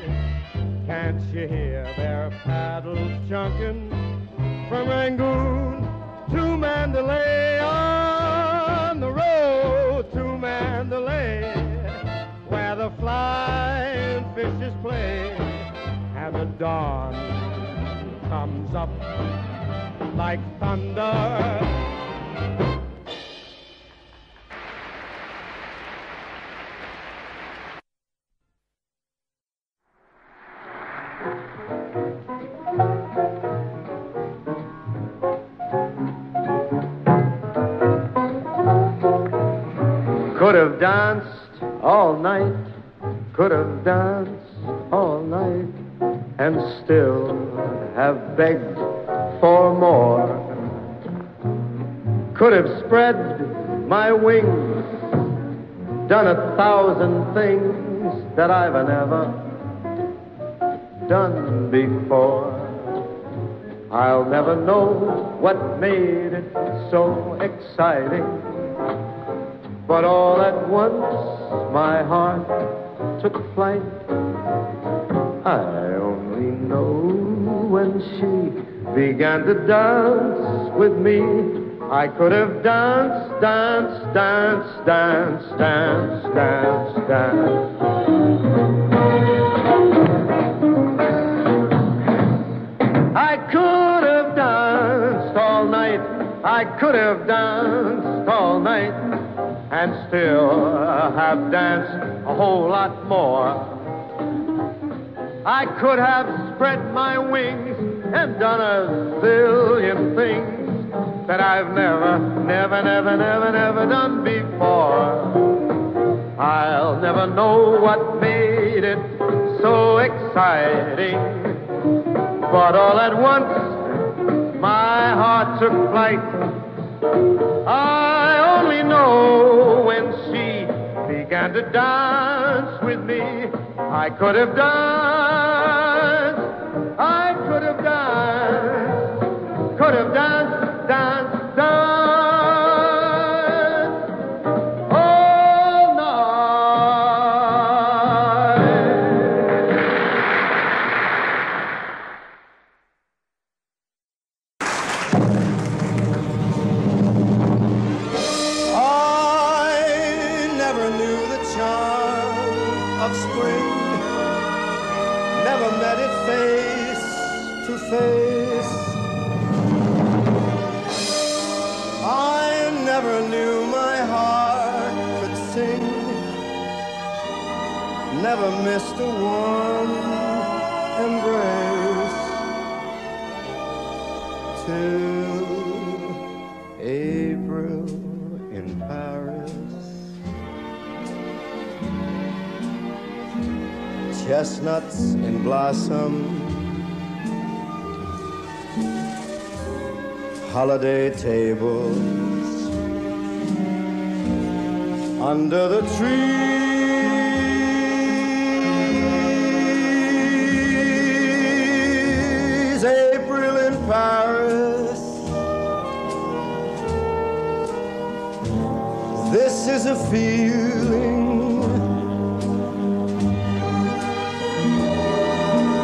S2: Can't you hear their paddles chunking from Rangoon to Mandalay on the road to Mandalay, where the flying fishes play and the dawn comes up like thunder. Could have danced all night, could have danced all night, and still have begged for more. Could have spread my wings, done a thousand things that I've never done before. I'll never know what made it so exciting. But all at once my heart took flight
S10: I only know when she began to dance with me. I could have danced, danced, danced, danced, danced, danced, danced. I could have danced all night. I could have danced all night and still have danced a whole lot more. I could have spread my wings and done a zillion things that I've never, never, never, never, never done before. I'll never know what made it so exciting. But all at once, my heart took flight. I only know when she began to dance with me. I could have danced, I could have danced, could have danced,
S2: Chestnuts in blossom. Holiday tables under the trees. April in Paris. This is a feeling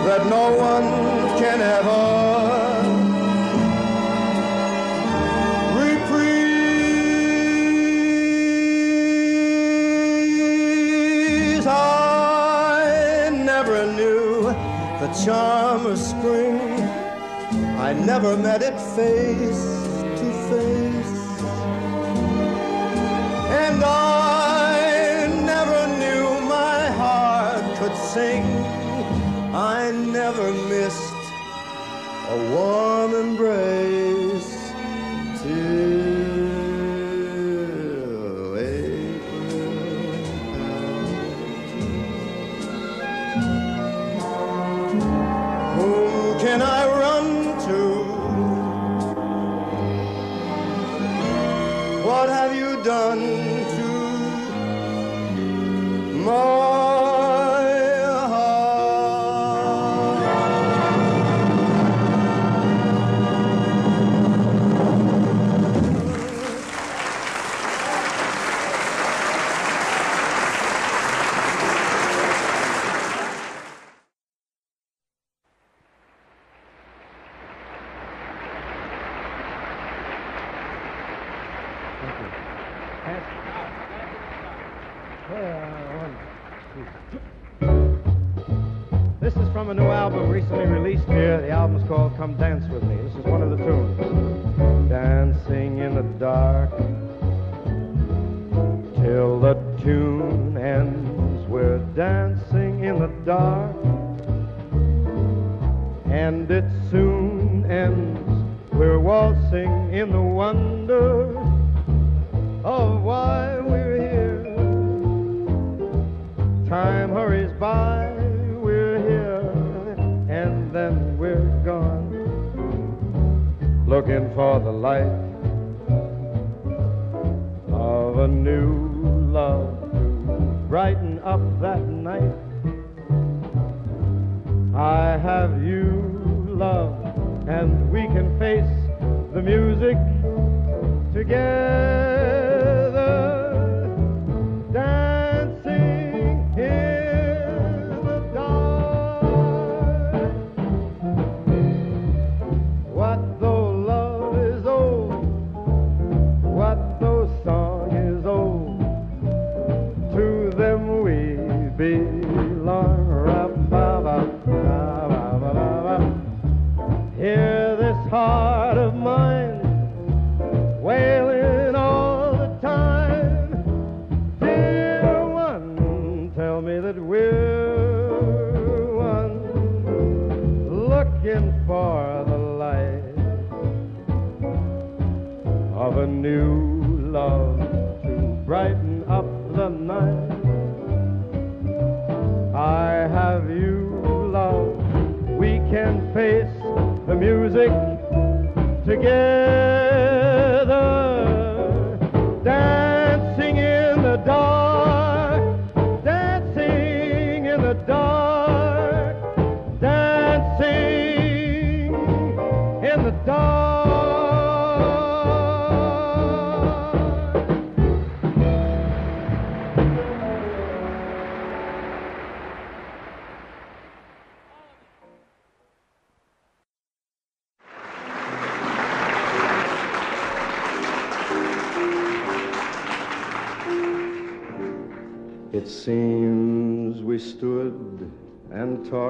S2: that no one can ever reprise. I never knew the charm of spring. I never met it face to face. And I never knew my heart could sing. Never missed a warm embrace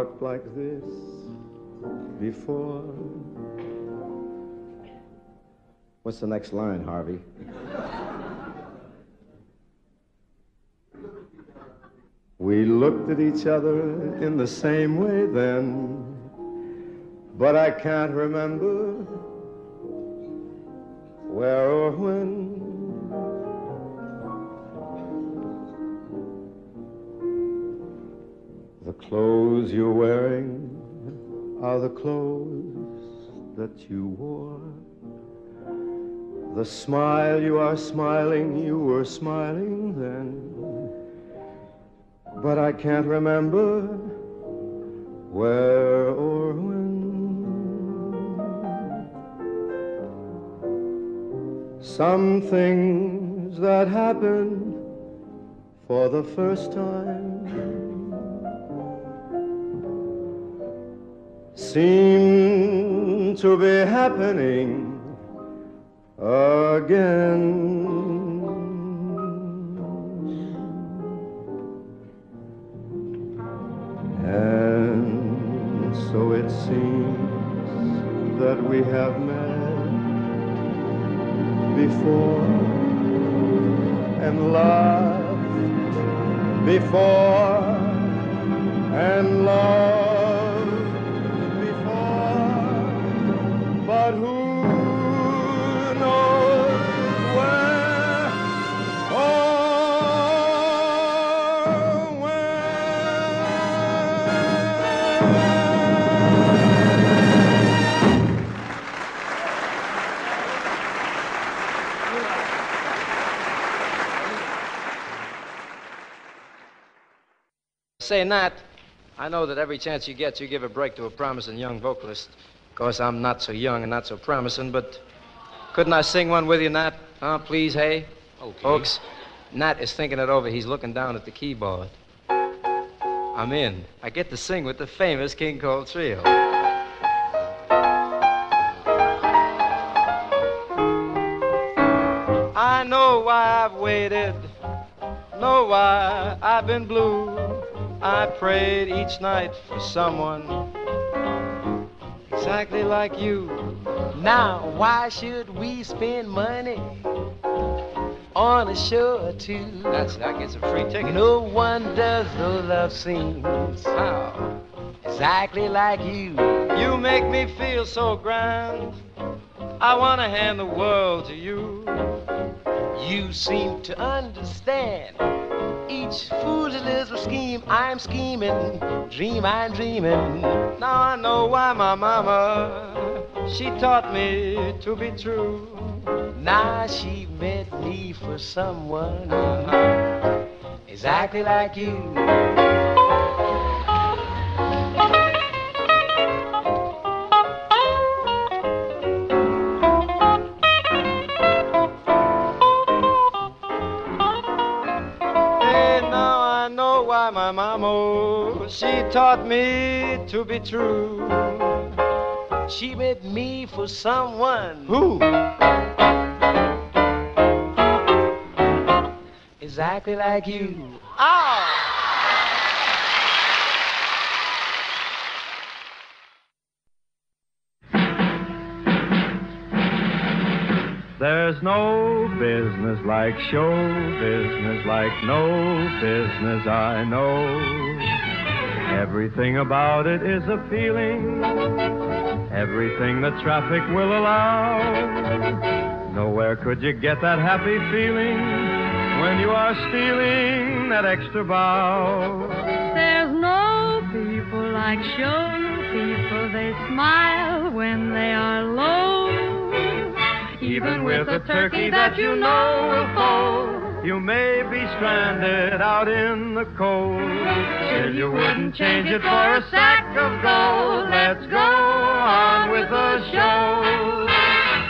S2: talked like this before. What's the next line, Harvey? We looked at each other in the same way then, but I can't remember where or when. Clothes you're wearing are the clothes that you wore. The smile you are smiling, you were smiling then. But I can't remember where or when. Some things that happened for the first time seem to be happening again. And so it seems that we have met before and laughed before and loved but who knows where or when?
S9: Say, Nat, I know that every chance you get, you give a break to a promising young vocalist. Of course, I'm not so young and not so promising, but couldn't I sing one with you, Nat? Huh, please, hey?
S11: Okay.
S9: Folks, Nat is thinking it over. He's looking down at the keyboard. I'm in. I get to sing with the famous King Cole Trio. I know why I've waited, know why I've been blue. I prayed each night for someone exactly like you.
S11: Now, why should we spend money on a show or two?
S9: That's it. I get some free tickets.
S11: No one does those love scenes
S9: How?
S11: exactly like you.
S9: You make me feel so grand. I want to hand the world to you.
S11: You seem to understand each foolish little scheme I'm scheming, dream I'm dreaming.
S9: Now I know why my mama, she taught me to be true.
S11: Now she meant me for someone exactly like you.
S9: Taught me to be true.
S11: She meant me for someone
S9: Who?
S11: exactly like you. Oh.
S2: There's no business like show business, like no business I know. Everything about it is a feeling, everything the traffic will allow. Nowhere could you get that happy feeling when you are stealing that extra bow.
S6: There's no people like show people. They smile when they are low.
S2: Even with a turkey that you know will fold, you may be stranded out in the cold. Still, you wouldn't change it for a sack of gold. Let's go on with the show.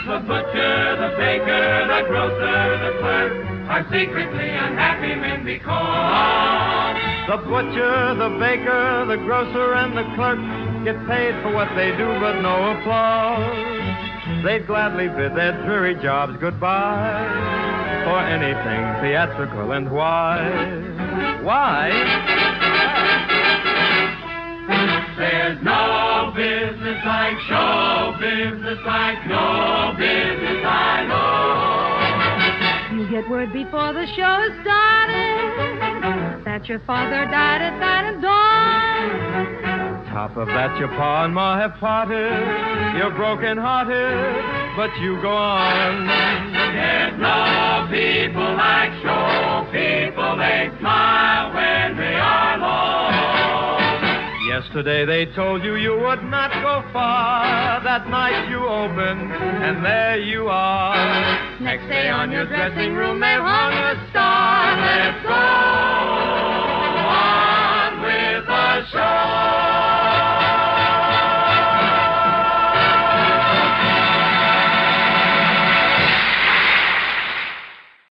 S12: The butcher, the baker, the grocer, the clerk are secretly unhappy men because
S2: The butcher, the baker, the grocer, and the clerk get paid for what they do, but no applause. They'd gladly bid their dreary jobs goodbye for anything theatrical and why? Why?
S12: there's no business like show business like no business I know.
S6: You get word before the show started that your father died at night and dawn.
S2: Top of that, your pa and ma have parted. You're broken hearted, but you go on.
S12: There's no people like show people. They smile
S2: Yesterday they told you you would not go far. That night you opened, and there you are.
S6: Next day on your dressing room they hung a star. Let's go on with the show.